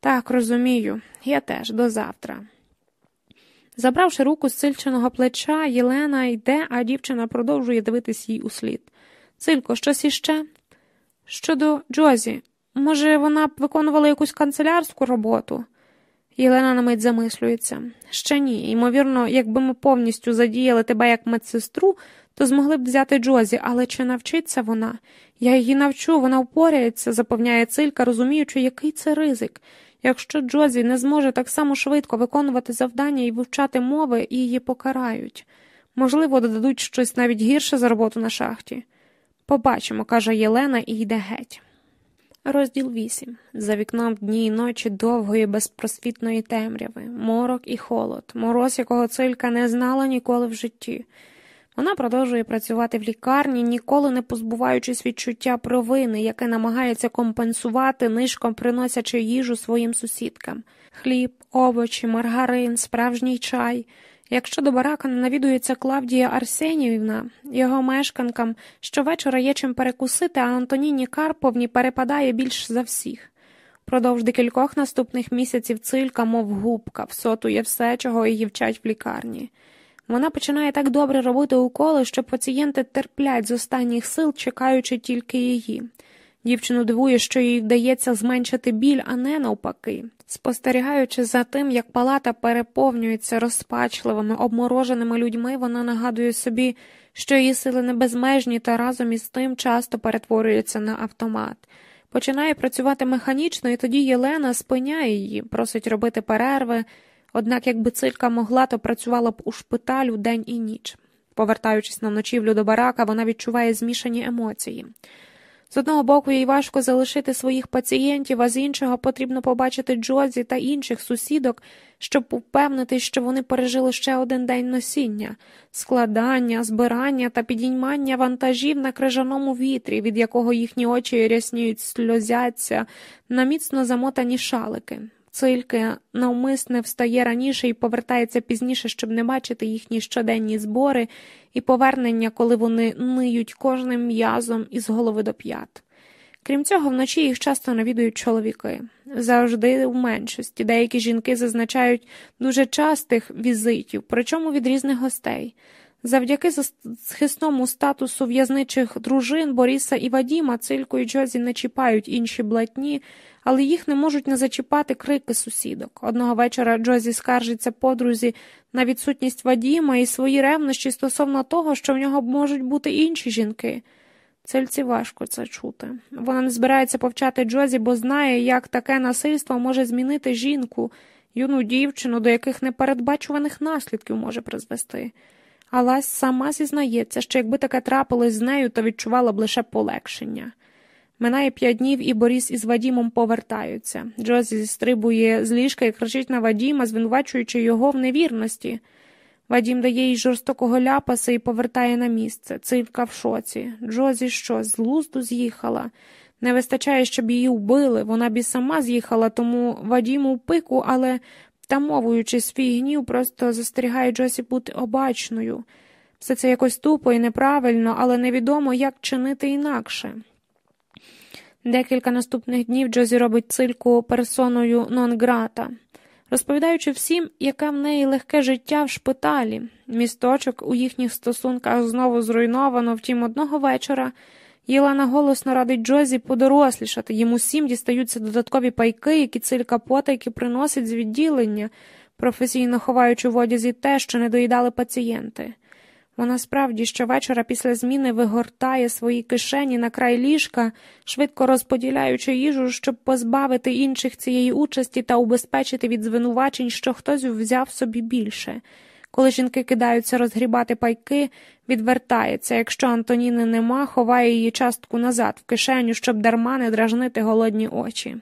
Так, розумію, я теж до завтра. Забравши руку з цильчиного плеча, Єлена йде, а дівчина продовжує дивитись їй услід. Цилько, щось іще? Щодо Джозі, може, вона б виконувала якусь канцелярську роботу? Єлена на мить замислюється. Ще ні. Ймовірно, якби ми повністю задіяли тебе як медсестру, то змогли б взяти Джозі, але чи навчиться вона? Я її навчу, вона впорається, запевняє цилька, розуміючи, який це ризик. Якщо Джозі не зможе так само швидко виконувати завдання і вивчати мови, її покарають. Можливо, додадуть щось навіть гірше за роботу на шахті. Побачимо, каже Єлена і йде геть. Розділ 8. За вікном дні й ночі довгої безпросвітної темряви, морок і холод, мороз, якого цилька не знала ніколи в житті. Вона продовжує працювати в лікарні, ніколи не позбуваючись відчуття провини, яке намагається компенсувати, нишком приносячи їжу своїм сусідкам хліб, овочі, маргарин, справжній чай. Якщо до барака навідується Клавдія Арсенівна, його мешканкам щовечора є чим перекусити, а Антоніні Карповні перепадає більш за всіх. Продовж декількох наступних місяців цилька, мов губка, всотує все, чого її вчать в лікарні. Вона починає так добре робити уколи, що пацієнти терплять з останніх сил, чекаючи тільки її. Дівчину дивує, що їй вдається зменшити біль, а не навпаки. Спостерігаючи за тим, як палата переповнюється розпачливими, обмороженими людьми, вона нагадує собі, що її сили не безмежні та разом із тим часто перетворюється на автомат. Починає працювати механічно, і тоді Єлена спиняє її, просить робити перерви, однак, якби цилька могла, то працювала б у шпиталю день і ніч. Повертаючись на ночівлю до барака, вона відчуває змішані емоції. З одного боку, їй важко залишити своїх пацієнтів, а з іншого потрібно побачити Джозі та інших сусідок, щоб упевнитись, що вони пережили ще один день носіння, складання, збирання та підіймання вантажів на крижаному вітрі, від якого їхні очі рясніють, сльозяться на міцно замотані шалики. Цильки навмисне встає раніше і повертається пізніше, щоб не бачити їхні щоденні збори і повернення, коли вони ниють кожним м'язом із голови до п'ят. Крім цього, вночі їх часто навідують чоловіки. Завжди в меншості. Деякі жінки зазначають дуже частих візитів, причому від різних гостей. Завдяки захисному статусу в'язничих дружин Боріса і Вадіма Цилько і Джозі не чіпають інші блатні, але їх не можуть не зачіпати крики сусідок. Одного вечора Джозі скаржиться подрузі на відсутність Вадіма і свої ревнощі стосовно того, що в нього можуть бути інші жінки. Цельці важко це чути. Вона не збирається повчати Джозі, бо знає, як таке насильство може змінити жінку, юну дівчину, до яких непередбачуваних наслідків може призвести. Алась сама зізнається, що якби таке трапилось з нею, то відчувала б лише полегшення. Минає п'ять днів, і Борис із Вадімом повертаються. Джозі зістрибує з ліжка і кричить на Вадіма, звинувачуючи його в невірності. Вадім дає їй жорстокого ляпаса і повертає на місце. Цивка в шоці. Джозі що, з лузду з'їхала. Не вистачає, щоб її вбили. Вона б і сама з'їхала, тому Вадіму в пику, але, тамовуючи свій гнів, просто застерігає Джосі бути обачною. Все це якось тупо і неправильно, але невідомо, як чинити інакше. Декілька наступних днів Джозі робить цильку персоною нон-грата, розповідаючи всім, яке в неї легке життя в шпиталі. Місточок у їхніх стосунках знову зруйновано, втім, одного вечора Єлена голосно радить Джозі подорослішати. Їм усім дістаються додаткові пайки, які цилька потайки приносить з відділення, професійно ховаючи в одязі те, що не доїдали пацієнти. Вона справді щовечора після зміни вигортає свої кишені на край ліжка, швидко розподіляючи їжу, щоб позбавити інших цієї участі та убезпечити від звинувачень, що хтось взяв собі більше. Коли жінки кидаються розгрібати пайки, відвертається. Якщо Антоніни нема, ховає її частку назад в кишеню, щоб дарма не дражнити голодні очі.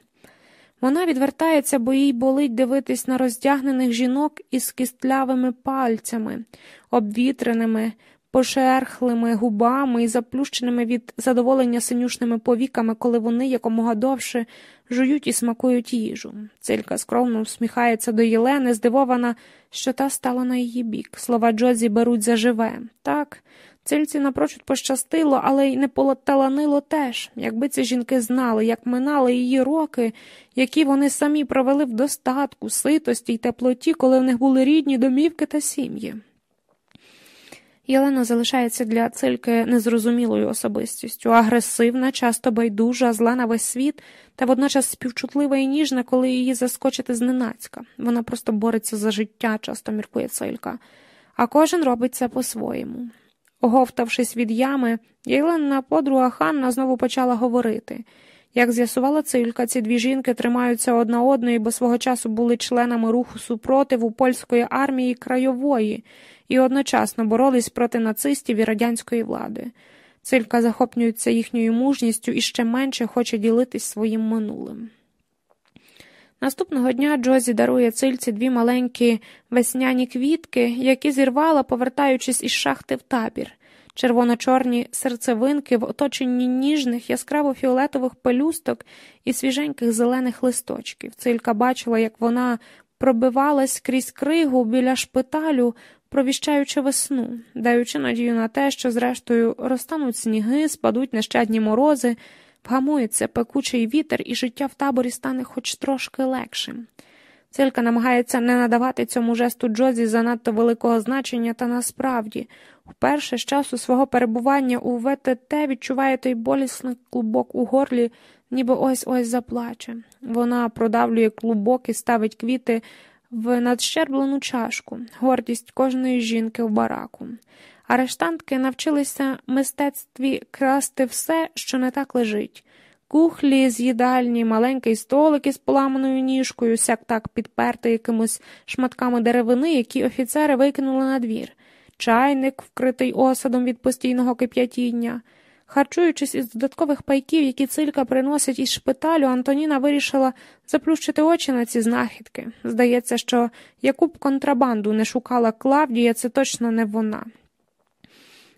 Вона відвертається, бо їй болить дивитись на роздягнених жінок із кістлявими пальцями, обвітреними, пошерхлими губами і заплющеними від задоволення синюшними повіками, коли вони якомога довше жують і смакують їжу. Цилька скромно всміхається до Єлени, здивована, що та стала на її бік. Слова Джозі беруть за живе. Так, цильці напрочуд пощастило, але й не полоталанило теж, якби ці жінки знали, як минали її роки, які вони самі провели в достатку, ситості й теплоті, коли в них були рідні домівки та сім'ї. Єлена залишається для цильки незрозумілою особистістю, агресивна, часто байдужа, зла на весь світ, та водночас співчутлива і ніжна, коли її заскочити зненацька. Вона просто бореться за життя, часто міркує цилька, а кожен робить це по-своєму. Оговтавшись від ями, Єлена подруга Ханна знову почала говорити. Як з'ясувала цилька, ці дві жінки тримаються одна одної, бо свого часу були членами руху супротиву польської армії крайової і одночасно боролись проти нацистів і радянської влади. Цилька захоплюється їхньою мужністю і ще менше хоче ділитись своїм минулим. Наступного дня Джозі дарує цильці дві маленькі весняні квітки, які зірвала, повертаючись із шахти в табір, червоно-чорні серцевинки в оточенні ніжних, яскраво фіолетових пелюсток і свіженьких зелених листочків. Цилька бачила, як вона пробивалась крізь кригу біля шпиталю, провіщаючи весну, даючи надію на те, що, зрештою, розтануть сніги, спадуть нещадні морози, вгамується пекучий вітер, і життя в таборі стане хоч трошки легшим. Цилька намагається не надавати цьому жесту Джозі занадто великого значення, та насправді, вперше з часу свого перебування у ВТТ відчуває той болісний клубок у горлі, ніби ось ось заплаче. Вона продавлює клубок і ставить квіти в надщерблену чашку, гордість кожної жінки в бараку. Арештантки навчилися мистецтві красти все, що не так лежить. Кухлі з їдальні, маленький столик із поламаною ніжкою, сяк так підпертий якимось шматками деревини, які офіцери викинули на двір, чайник, вкритий осадом від постійного кип'ятіння. Харчуючись із додаткових пайків, які цилька приносить із шпиталю, Антоніна вирішила заплющити очі на ці знахідки. Здається, що яку б контрабанду не шукала Клавдія, це точно не вона.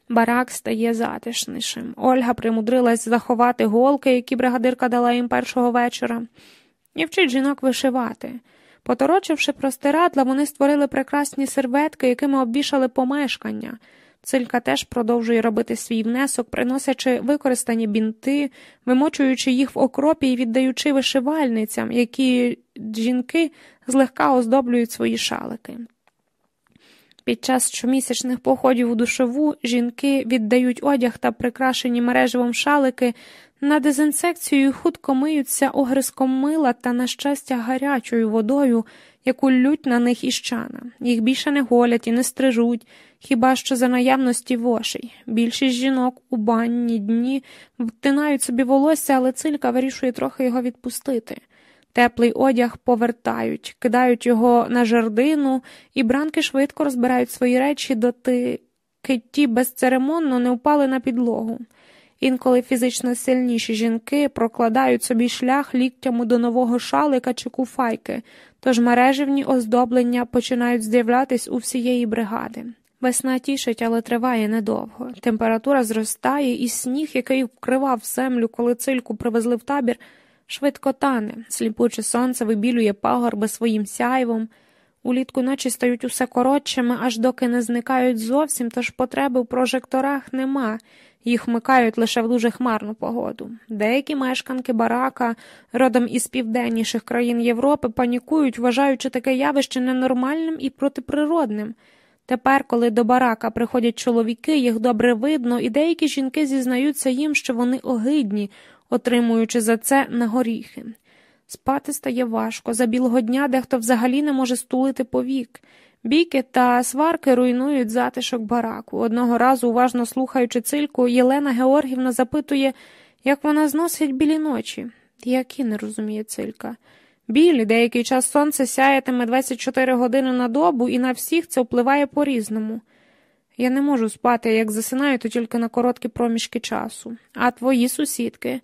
Барак стає затишнішим. Ольга примудрилась заховати голки, які бригадирка дала їм першого вечора, і вчить жінок вишивати. Поторочивши простирадла, вони створили прекрасні серветки, якими обвішали помешкання. Цилька теж продовжує робити свій внесок, приносячи використані бінти, вимочуючи їх в окропі і віддаючи вишивальницям, які жінки злегка оздоблюють свої шалики. Під час щомісячних походів у душову жінки віддають одяг та прикрашені мереживом шалики на дезінсекцію і хутко миються огризком мила та, на щастя, гарячою водою, яку лють на них іщана. Їх більше не голять і не стрижуть, хіба що за наявності вошей. Більшість жінок у банні дні втинають собі волосся, але цилька вирішує трохи його відпустити. Теплий одяг повертають, кидають його на жердину, і бранки швидко розбирають свої речі, доти ті безцеремонно не впали на підлогу. Інколи фізично сильніші жінки прокладають собі шлях ліктями до нового шалика чи куфайки, тож мереживні оздоблення починають з'являтись у всієї бригади. Весна тішить, але триває недовго. Температура зростає, і сніг, який вкривав землю, коли цильку привезли в табір, швидко тане, сліпуче сонце вибілює пагорби своїм сяйвом. Улітку ночі стають усе коротшими, аж доки не зникають зовсім, тож потреби в прожекторах нема, їх вмикають лише в дуже хмарну погоду. Деякі мешканки барака, родом із південніших країн Європи, панікують, вважаючи таке явище ненормальним і протиприродним. Тепер, коли до барака приходять чоловіки, їх добре видно, і деякі жінки зізнаються їм, що вони огидні, отримуючи за це на горіхи. Спати стає важко. За білого дня дехто взагалі не може стулити повік. Бійки та сварки руйнують затишок бараку. Одного разу, уважно слухаючи цильку, Єлена Георгівна запитує, як вона зносить білі ночі. Які не розуміє цилька. Білі, деякий час сонце сяятиме 24 години на добу, і на всіх це впливає по різному. Я не можу спати, як засинаю, то тільки на короткі проміжки часу. А твої сусідки.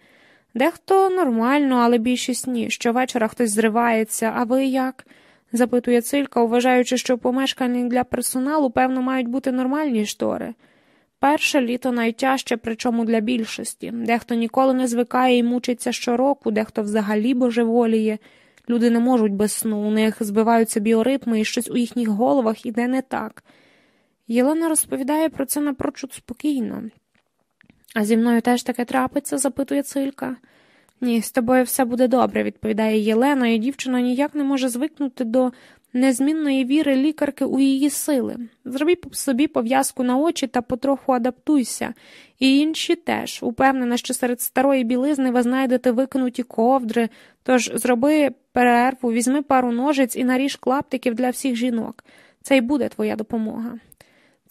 Дехто нормально, але більшість ні. Щовечора хтось зривається, а ви як? Запитує цилька, вважаючи, що в помешканні для персоналу, певно, мають бути нормальні штори. Перше літо найтяжче, причому для більшості. Дехто ніколи не звикає і мучиться щороку, дехто взагалі божеволіє. Люди не можуть без сну, у них збиваються біоритми і щось у їхніх головах іде не так. Єлена розповідає про це напрочуд спокійно. А зі мною теж таке трапиться? запитує цилька. Ні, з тобою все буде добре, відповідає Єлена, і дівчина ніяк не може звикнути до незмінної віри лікарки у її сили. Зроби собі пов'язку на очі та потроху адаптуйся. І інші теж, упевнена, що серед старої білизни ви знайдете викинуті ковдри, тож зроби перерву, візьми пару ножиць і наріж клаптиків для всіх жінок. Це й буде твоя допомога.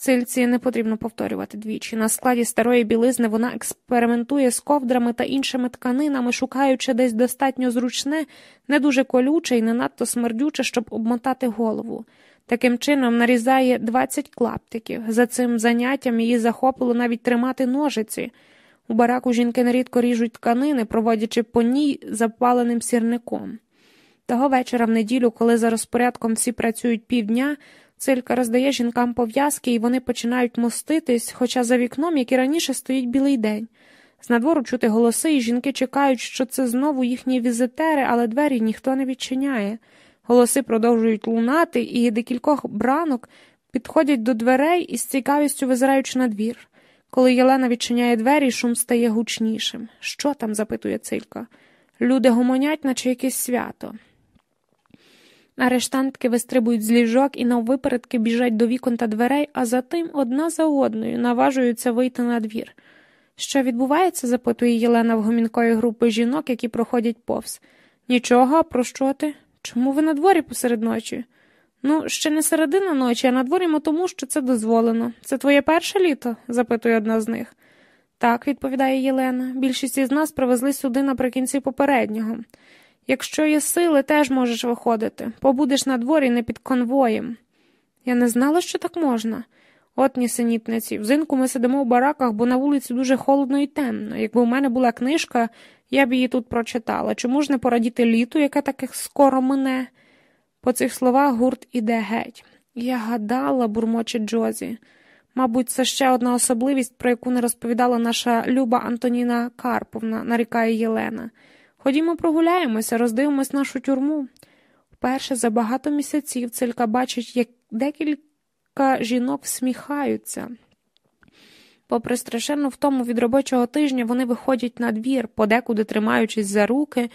Цильці не потрібно повторювати двічі. На складі старої білизни вона експериментує з ковдрами та іншими тканинами, шукаючи десь достатньо зручне, не дуже колюче і не надто смердюче, щоб обмотати голову. Таким чином нарізає 20 клаптиків. За цим заняттям її захопило навіть тримати ножиці. У бараку жінки нерідко ріжуть тканини, проводячи по ній запаленим сірником. Того вечора в неділю, коли за розпорядком всі працюють півдня, цилька роздає жінкам пов'язки, і вони починають моститись, хоча за вікном, як і раніше, стоїть білий день. З надвору чути голоси, і жінки чекають, що це знову їхні візитери, але двері ніхто не відчиняє. Голоси продовжують лунати, і декількох бранок підходять до дверей із цікавістю визираючи на двір. Коли Єлена відчиняє двері, шум стає гучнішим. Що там? запитує цилька. Люди гомонять, наче якесь свято. Арештантки вистрибують з ліжок і наввипередки біжать до вікон та дверей, а затим одна за одною наважуються вийти на двір. Що відбувається? запитує Єлена в гомінкої групи жінок, які проходять повз. Нічого, про що ти? Чому ви на дворі посеред ночі? Ну, ще не середина ночі, а на дворі тому, що це дозволено. Це твоє перше літо? запитує одна з них. Так, відповідає Єлена. Більшість із нас привезли сюди наприкінці попереднього. Якщо є сили, теж можеш виходити. Побудеш на дворі не під конвоєм. Я не знала, що так можна. От нісенітниці. Взимку ми сидимо в бараках, бо на вулиці дуже холодно і темно. Якби у мене була книжка, я б її тут прочитала. Чому ж не порадіти літу, яке таке скоро мине? По цих словах гурт іде геть. Я гадала, бурмоче Джозі. Мабуть, це ще одна особливість, про яку не розповідала наша люба Антоніна Карповна, нарікає Єлена. Ходімо прогуляємося, роздивимось нашу тюрму. Вперше за багато місяців цилька бачить, як декілька жінок всміхаються. Попри страшенну втому від робочого тижня, вони виходять на двір, подекуди тримаючись за руки.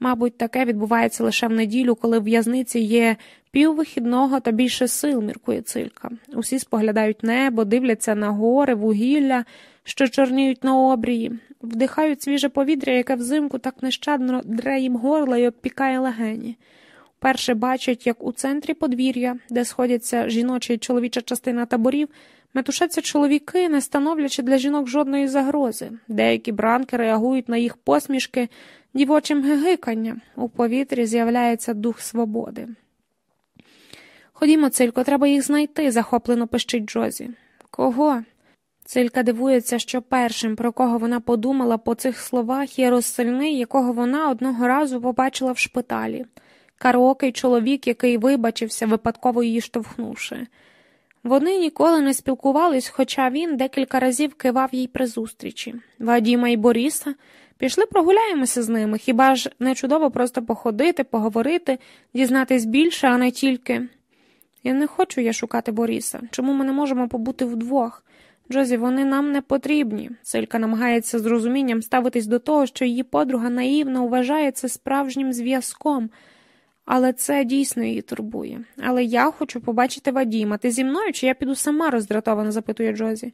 Мабуть, таке відбувається лише в неділю, коли в в'язниці є піввихідного та більше сил, міркує цилька. Усі споглядають небо, дивляться на гори, вугілля, що чорніють на обрії, вдихають свіже повітря, яке взимку так нещадно дре їм горла і обпікає легені. Перше бачать, як у центрі подвір'я, де сходяться жіноча і чоловіча частина таборів, метушаться чоловіки, не становлячи для жінок жодної загрози. Деякі бранки реагують на їх посмішки дівочим гигиканням. У повітрі з'являється дух свободи. Ходімо, цилько, треба їх знайти, захоплено пищить Джозі. Кого? Цилька дивується, що першим, про кого вона подумала по цих словах, є розсильний, якого вона одного разу побачила в шпиталі, караокий чоловік, який вибачився, випадково її штовхнувши. Вони ніколи не спілкувались, хоча він декілька разів кивав їй при зустрічі. Вадіма і Боріса пішли прогуляємося з ними. Хіба ж не чудово просто походити, поговорити, дізнатись більше, а не тільки. Я не хочу я шукати Боріса. Чому ми не можемо побути вдвох? Джозі, вони нам не потрібні. Силька намагається з розумінням ставитись до того, що її подруга наївно вважає це справжнім зв'язком, але це дійсно її турбує. Але я хочу побачити Вадіма. Ти зі мною чи я піду сама роздратовано запитує Джозі.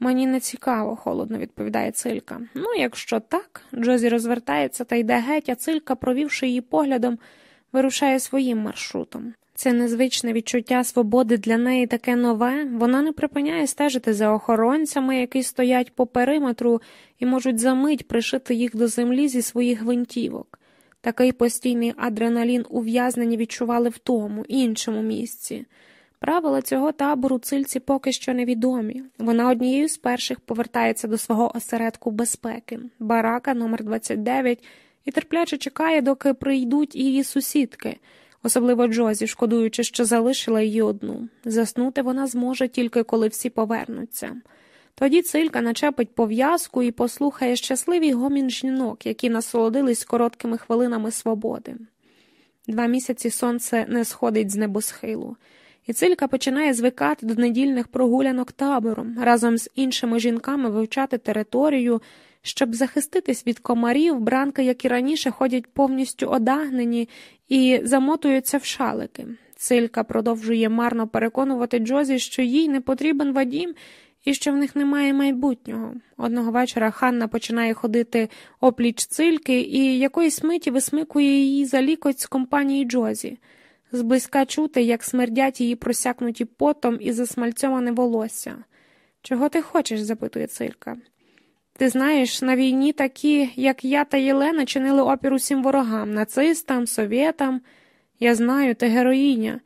Мені не цікаво, холодно відповідає цилька. Ну, якщо так, Джозі розвертається та йде геть, а цилька, провівши її поглядом, вирушає своїм маршрутом. Це незвичне відчуття свободи для неї таке нове, вона не припиняє стежити за охоронцями, які стоять по периметру і можуть за мить пришити їх до землі зі своїх гвинтівок. Такий постійний адреналін ув'язнені відчували в тому, іншому місці. Правила цього табору цильці поки що невідомі. Вона однією з перших повертається до свого осередку безпеки, барака номер 29 і терпляче чекає, доки прийдуть її сусідки особливо Джозі, шкодуючи, що залишила її одну. Заснути вона зможе тільки коли всі повернуться. Тоді цилька начепить пов'язку і послухає щасливий гомін жінок, які насолодились короткими хвилинами свободи. Два місяці сонце не сходить з небосхилу, і цилька починає звикати до недільних прогулянок табором, разом з іншими жінками вивчати територію, щоб захиститись від комарів, бранки, як і раніше, ходять повністю одагнені і замотуються в шалики. Цилька продовжує марно переконувати Джозі, що їй не потрібен Вадім і що в них немає майбутнього. Одного вечора Ханна починає ходити опліч цильки і якоїсь миті висмикує її за лікоть з компанії Джозі. Зблизька чути, як смердять її просякнуті потом і засмальцьоване волосся. Чого ти хочеш? запитує цилька. Ти знаєш, на війні такі, як я та Єлена, чинили опір усім ворогам, нацистам, совєтам. Я знаю, ти героїня.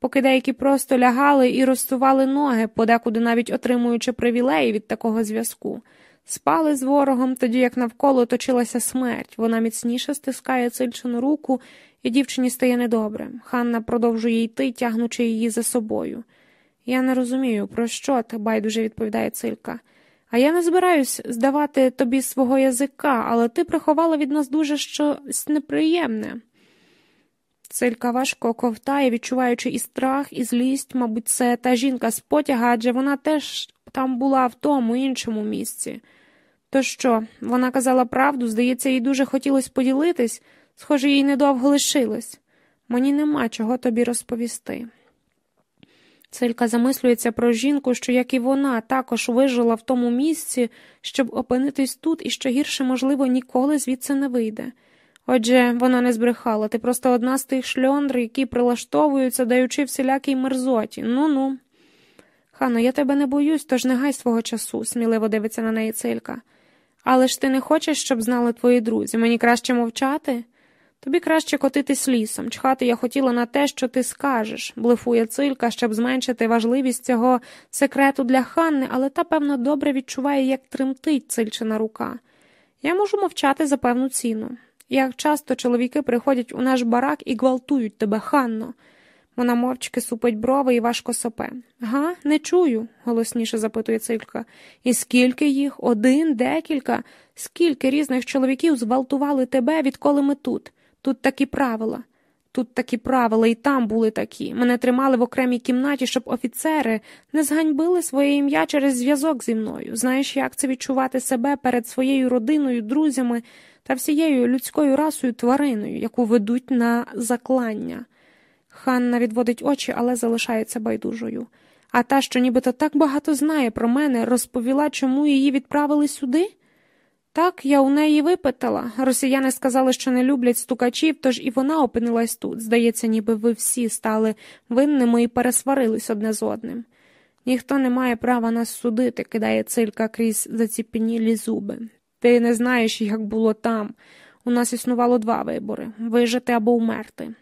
поки деякі просто лягали і розсували ноги, подекуди навіть отримуючи привілеї від такого зв'язку. Спали з ворогом, тоді як навколо точилася смерть. Вона міцніше стискає цильчину руку, і дівчині стає недобре. Ханна продовжує йти, тягнучи її за собою. Я не розумію, про що ти, байдуже відповідає цилька. А я не збираюсь здавати тобі свого язика, але ти приховала від нас дуже щось неприємне. Цилька важко ковтає, відчуваючи і страх, і злість, мабуть, це та жінка з потяга, адже вона теж там була в тому іншому місці. То що, вона казала правду, здається, їй дуже хотілося поділитись, схоже, їй недовго лишилось. Мені нема чого тобі розповісти. Цилька замислюється про жінку, що, як і вона, також вижила в тому місці, щоб опинитись тут і що гірше, можливо, ніколи звідси не вийде. Отже, вона не збрехала, ти просто одна з тих шльондр, які прилаштовуються, даючи всілякій мерзоті. Ну ну. Хано, я тебе не боюсь, тож не гай свого часу, сміливо дивиться на неї цилька. Але ж ти не хочеш, щоб знали твої друзі. Мені краще мовчати? Тобі краще котитись лісом. Чхати я хотіла на те, що ти скажеш, блефує цилька, щоб зменшити важливість цього секрету для Ханни, але та, певно, добре відчуває, як тремтить цильчина рука. Я можу мовчати за певну ціну. Як часто чоловіки приходять у наш барак і гвалтують тебе, Ханно. Вона мовчки супить брови і важко сопе. Га, не чую, голосніше запитує цилька. І скільки їх? Один, декілька? Скільки різних чоловіків зґвалтували тебе, відколи ми тут? Тут такі правила. Тут такі правила, і там були такі. Мене тримали в окремій кімнаті, щоб офіцери не зганьбили своє ім'я через зв'язок зі мною. Знаєш, як це відчувати себе перед своєю родиною, друзями та всією людською расою твариною, яку ведуть на заклання. Ханна відводить очі, але залишається байдужою. А та, що нібито так багато знає про мене, розповіла, чому її відправили сюди? Так, я у неї випитала. Росіяни сказали, що не люблять стукачів, тож і вона опинилась тут. Здається, ніби ви всі стали винними і пересварились одне з одним. Ніхто не має права нас судити, кидає цилька крізь заціпенілі зуби. Ти не знаєш, як було там. У нас існувало два вибори вижити або вмерти.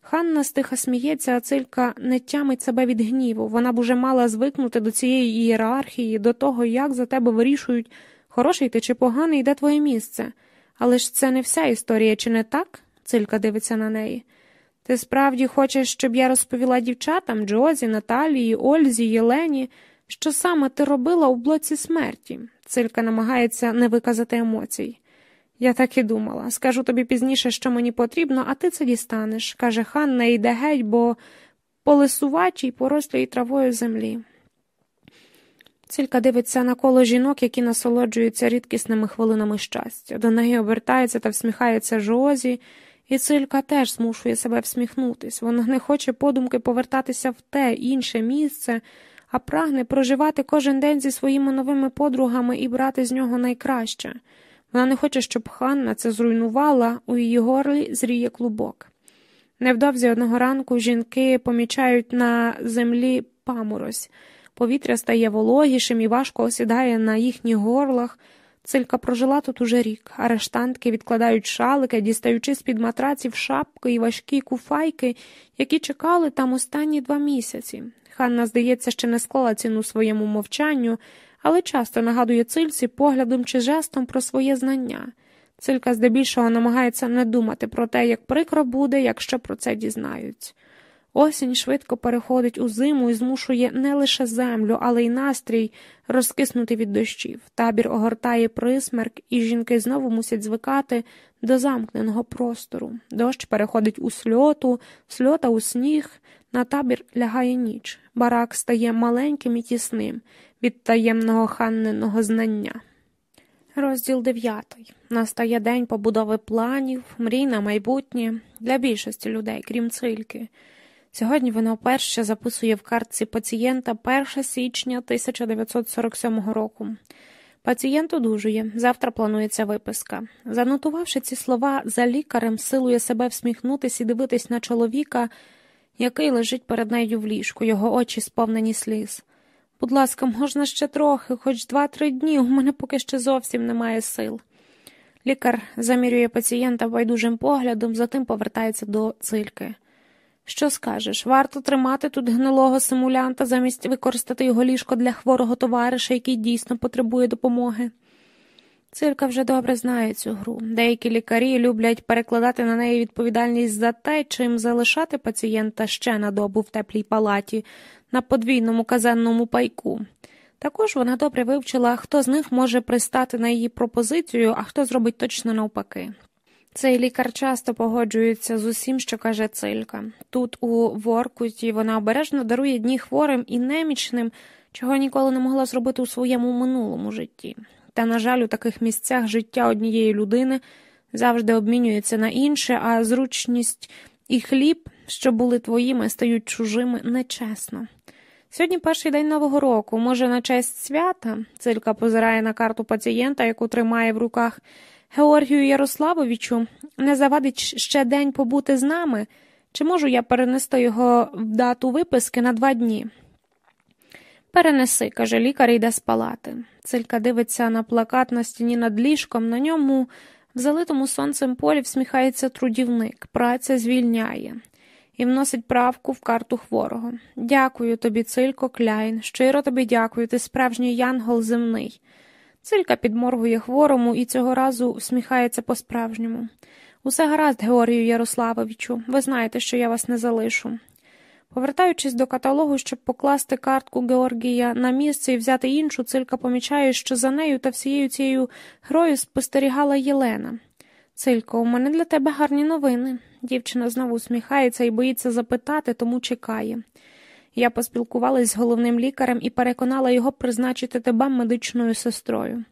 Ханна стиха сміється, а цилька не тямить себе від гніву. Вона б уже мала звикнути до цієї ієрархії, до того, як за тебе вирішують, хороший ти чи поганий, де твоє місце. Але ж це не вся історія, чи не так? Цилька дивиться на неї. Ти справді хочеш, щоб я розповіла дівчатам Джозі, Наталії, Ользі, Єлені, що саме ти робила у блоці смерті? Цилька намагається не виказати емоцій. Я так і думала. Скажу тобі пізніше, що мені потрібно, а ти це дістанеш, каже Ханна, йде геть, бо полисувачій порослій травою землі. Цилька дивиться на коло жінок, які насолоджуються рідкісними хвилинами щастя. До неї обертається та всміхається Жозі, і цилька теж змушує себе всміхнутись. Вона не хоче подумки повертатися в те інше місце, а прагне проживати кожен день зі своїми новими подругами і брати з нього найкраще. Вона не хоче, щоб Ханна це зруйнувала, у її горлі зріє клубок. Невдовзі одного ранку жінки помічають на землі паморозь. Повітря стає вологішим і важко осідає на їхніх горлах. Цилька прожила тут уже рік. Арештантки відкладають шалики, дістаючи з під матраців шапки і важкі куфайки, які чекали там останні два місяці. Ханна, здається, ще не склала ціну своєму мовчанню, але часто нагадує цильці поглядом чи жестом про своє знання. Цилька здебільшого намагається не думати про те, як прикро буде, якщо про це дізнаються. Осінь швидко переходить у зиму і змушує не лише землю, але й настрій розкиснути від дощів. Табір огортає присмерк, і жінки знову мусять звикати до замкненого простору. Дощ переходить у сльоту, сльота у сніг, на табір лягає ніч. Барак стає маленьким і тісним від таємного ханненого знання. Розділ дев'ятий. Настає день побудови планів, мрій на майбутнє для більшості людей, крім цильки. Сьогодні вона вперше записує в картці пацієнта 1 січня 1947 року. Пацієнт одужує, завтра планується виписка. Занотувавши ці слова, за лікарем силує себе всміхнутись і дивитись на чоловіка, який лежить перед нею в ліжку, його очі сповнені сліз. Будь ласка, можна ще трохи, хоч два-три дні, у мене поки ще зовсім немає сил. Лікар замірює пацієнта байдужим поглядом, затим повертається до цильки. Що скажеш, варто тримати тут гнилого симулянта замість використати його ліжко для хворого товариша, який дійсно потребує допомоги. Цирка вже добре знає цю гру. Деякі лікарі люблять перекладати на неї відповідальність за те, чим залишати пацієнта ще на добу в теплій палаті, на подвійному казенному пайку. Також вона добре вивчила, хто з них може пристати на її пропозицію, а хто зробить точно навпаки. Цей лікар часто погоджується з усім, що каже цилька. Тут, у Воркуті, вона обережно дарує дні хворим і немічним, чого ніколи не могла зробити у своєму минулому житті. Та, на жаль, у таких місцях життя однієї людини завжди обмінюється на інше, а зручність і хліб, що були твоїми, стають чужими нечесно. Сьогодні перший день Нового року, може, на честь свята, цилька позирає на карту пацієнта, яку тримає в руках. Георгію Ярославовичу, не завадить ще день побути з нами, чи можу я перенести його в дату виписки на два дні? Перенеси, каже лікар, йде спалати. Цилька дивиться на плакат на стіні над ліжком, на ньому, в залитому сонцем полі, всміхається трудівник, праця звільняє і вносить правку в карту хворого. Дякую тобі, цилько, кляйн, щиро тобі дякую, ти справжній янгол земний. Цилька підморгує хворому і цього разу всміхається по-справжньому. Усе гаразд, Георгію Ярославовичу, ви знаєте, що я вас не залишу. Повертаючись до каталогу, щоб покласти картку Георгія на місце і взяти іншу, цилька помічає, що за нею та всією цією грою спостерігала Єлена. Цилько, у мене для тебе гарні новини. Дівчина знову усміхається і боїться запитати, тому чекає. Я поспілкувалась з головним лікарем і переконала його призначити тебе медичною сестрою.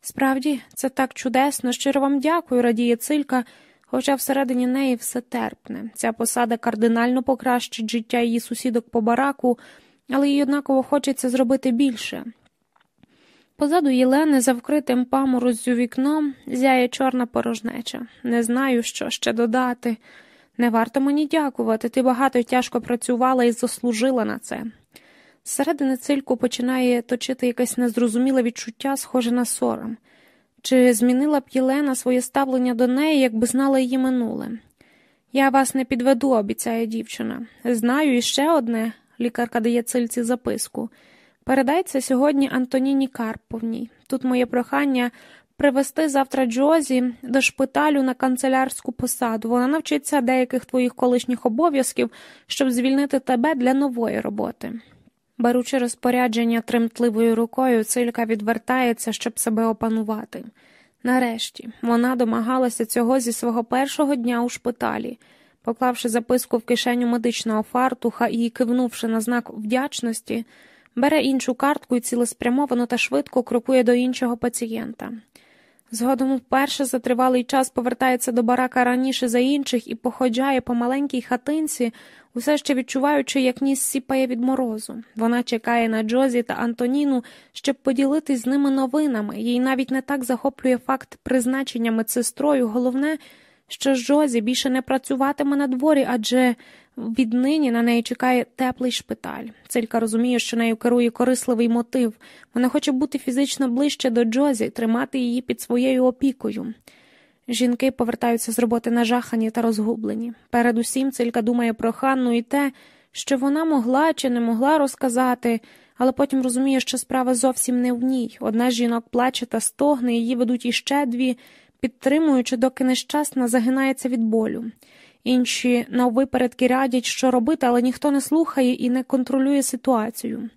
Справді, це так чудесно, щиро вам дякую, радіє цилька, хоча всередині неї все терпне. Ця посада кардинально покращить життя її сусідок по бараку, але їй однаково хочеться зробити більше. Позаду Єлени, за вкритим памороззю вікном, зяє чорна порожнеча. Не знаю, що ще додати. Не варто мені дякувати, ти багато й тяжко працювала і заслужила на це. Зсередини цильку починає точити якесь незрозуміле відчуття, схоже на сором. Чи змінила б Єлена своє ставлення до неї, якби знала її минуле? Я вас не підведу, обіцяє дівчина. Знаю і ще одне, лікарка дає цильці записку. Передайте сьогодні Антоніні Карповній. Тут моє прохання привезти завтра Джозі до шпиталю на канцелярську посаду. Вона навчиться деяких твоїх колишніх обов'язків, щоб звільнити тебе для нової роботи. Беручи розпорядження тремтливою рукою, цилька відвертається, щоб себе опанувати. Нарешті вона домагалася цього зі свого першого дня у шпиталі. Поклавши записку в кишеню медичного фартуха і кивнувши на знак вдячності, бере іншу картку і цілеспрямовано та швидко крокує до іншого пацієнта. Згодом вперше за тривалий час повертається до барака раніше за інших і походжає по маленькій хатинці, усе ще відчуваючи, як ніс сіпає від морозу. Вона чекає на Джозі та Антоніну, щоб поділитись з ними новинами. Їй навіть не так захоплює факт призначення медсестрою. Головне, що Джозі більше не працюватиме на дворі, адже Віднині на неї чекає теплий шпиталь. Цилька розуміє, що нею керує корисливий мотив. Вона хоче бути фізично ближче до Джозі, тримати її під своєю опікою. Жінки повертаються з роботи нажахані та розгублені. Передусім, цилька думає про Ханну і те, що вона могла чи не могла розказати, але потім розуміє, що справа зовсім не в ній. Одна з жінок плаче та стогне, її ведуть іще дві, підтримуючи, доки нещасна загинається від болю. Інші наввипередки радять, що робити, але ніхто не слухає і не контролює ситуацію.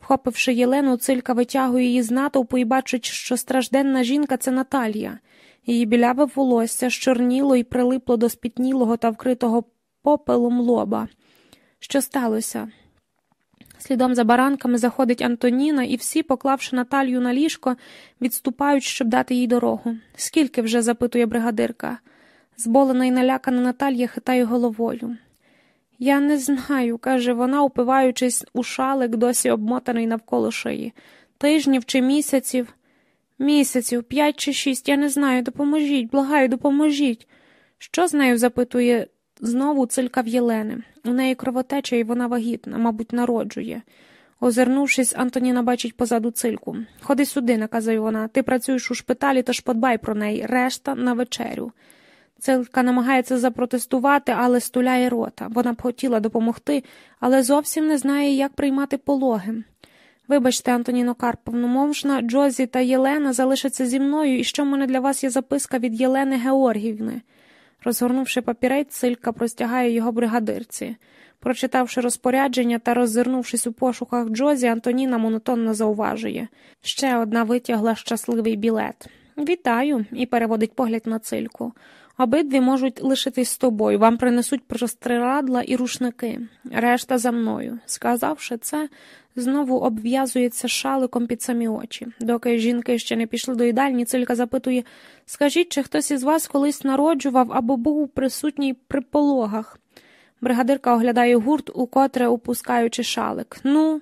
Вхопивши Єлену, цилька витягує її з натовпу і бачить, що стражденна жінка це Наталія. Її біляве волосся щорніло і прилипло до спітнілого та вкритого попелом лоба. Що сталося? Слідом за баранками заходить Антоніна, і всі, поклавши Наталію на ліжко, відступають, щоб дати їй дорогу. Скільки вже? запитує бригадирка. Зболена і налякана Наталія хитає головою. Я не знаю, каже вона, упиваючись у шалик, досі обмотаний навколо шиї. Тижнів чи місяців. Місяців, п'ять чи шість, я не знаю. Допоможіть, благаю, допоможіть. Що з нею? запитує знову цилька в Єлени. У неї кровотеча, і вона вагітна, мабуть, народжує. Озирнувшись, Антоніна бачить позаду цильку. Ходи сюди, наказує вона. Ти працюєш у шпиталі, тож подбай про неї, решта на вечерю. Цилка намагається запротестувати, але стуляє рота. Вона б хотіла допомогти, але зовсім не знає, як приймати пологи. Вибачте, Антоніно Карповно, можна Джозі та Єлена залишаться зі мною, і що в мене для вас є записка від Єлени Георгівни. Розгорнувши папірець, Силька простягає його бригадирці. Прочитавши розпорядження та роззирнувшись у пошуках Джозі, Антоніна монотонно зауважує ще одна витягла щасливий білет. Вітаю, і переводить погляд на цильку. Обидві можуть лишитись з тобою, вам принесуть простирадла і рушники, решта за мною. Сказавши це, знову обв'язується шаликом під самі очі. Доки жінки ще не пішли до їдальні, цилька запитує Скажіть, чи хтось із вас колись народжував або був присутній при пологах? Бригадирка оглядає гурт, укотре опускаючи шалик. Ну,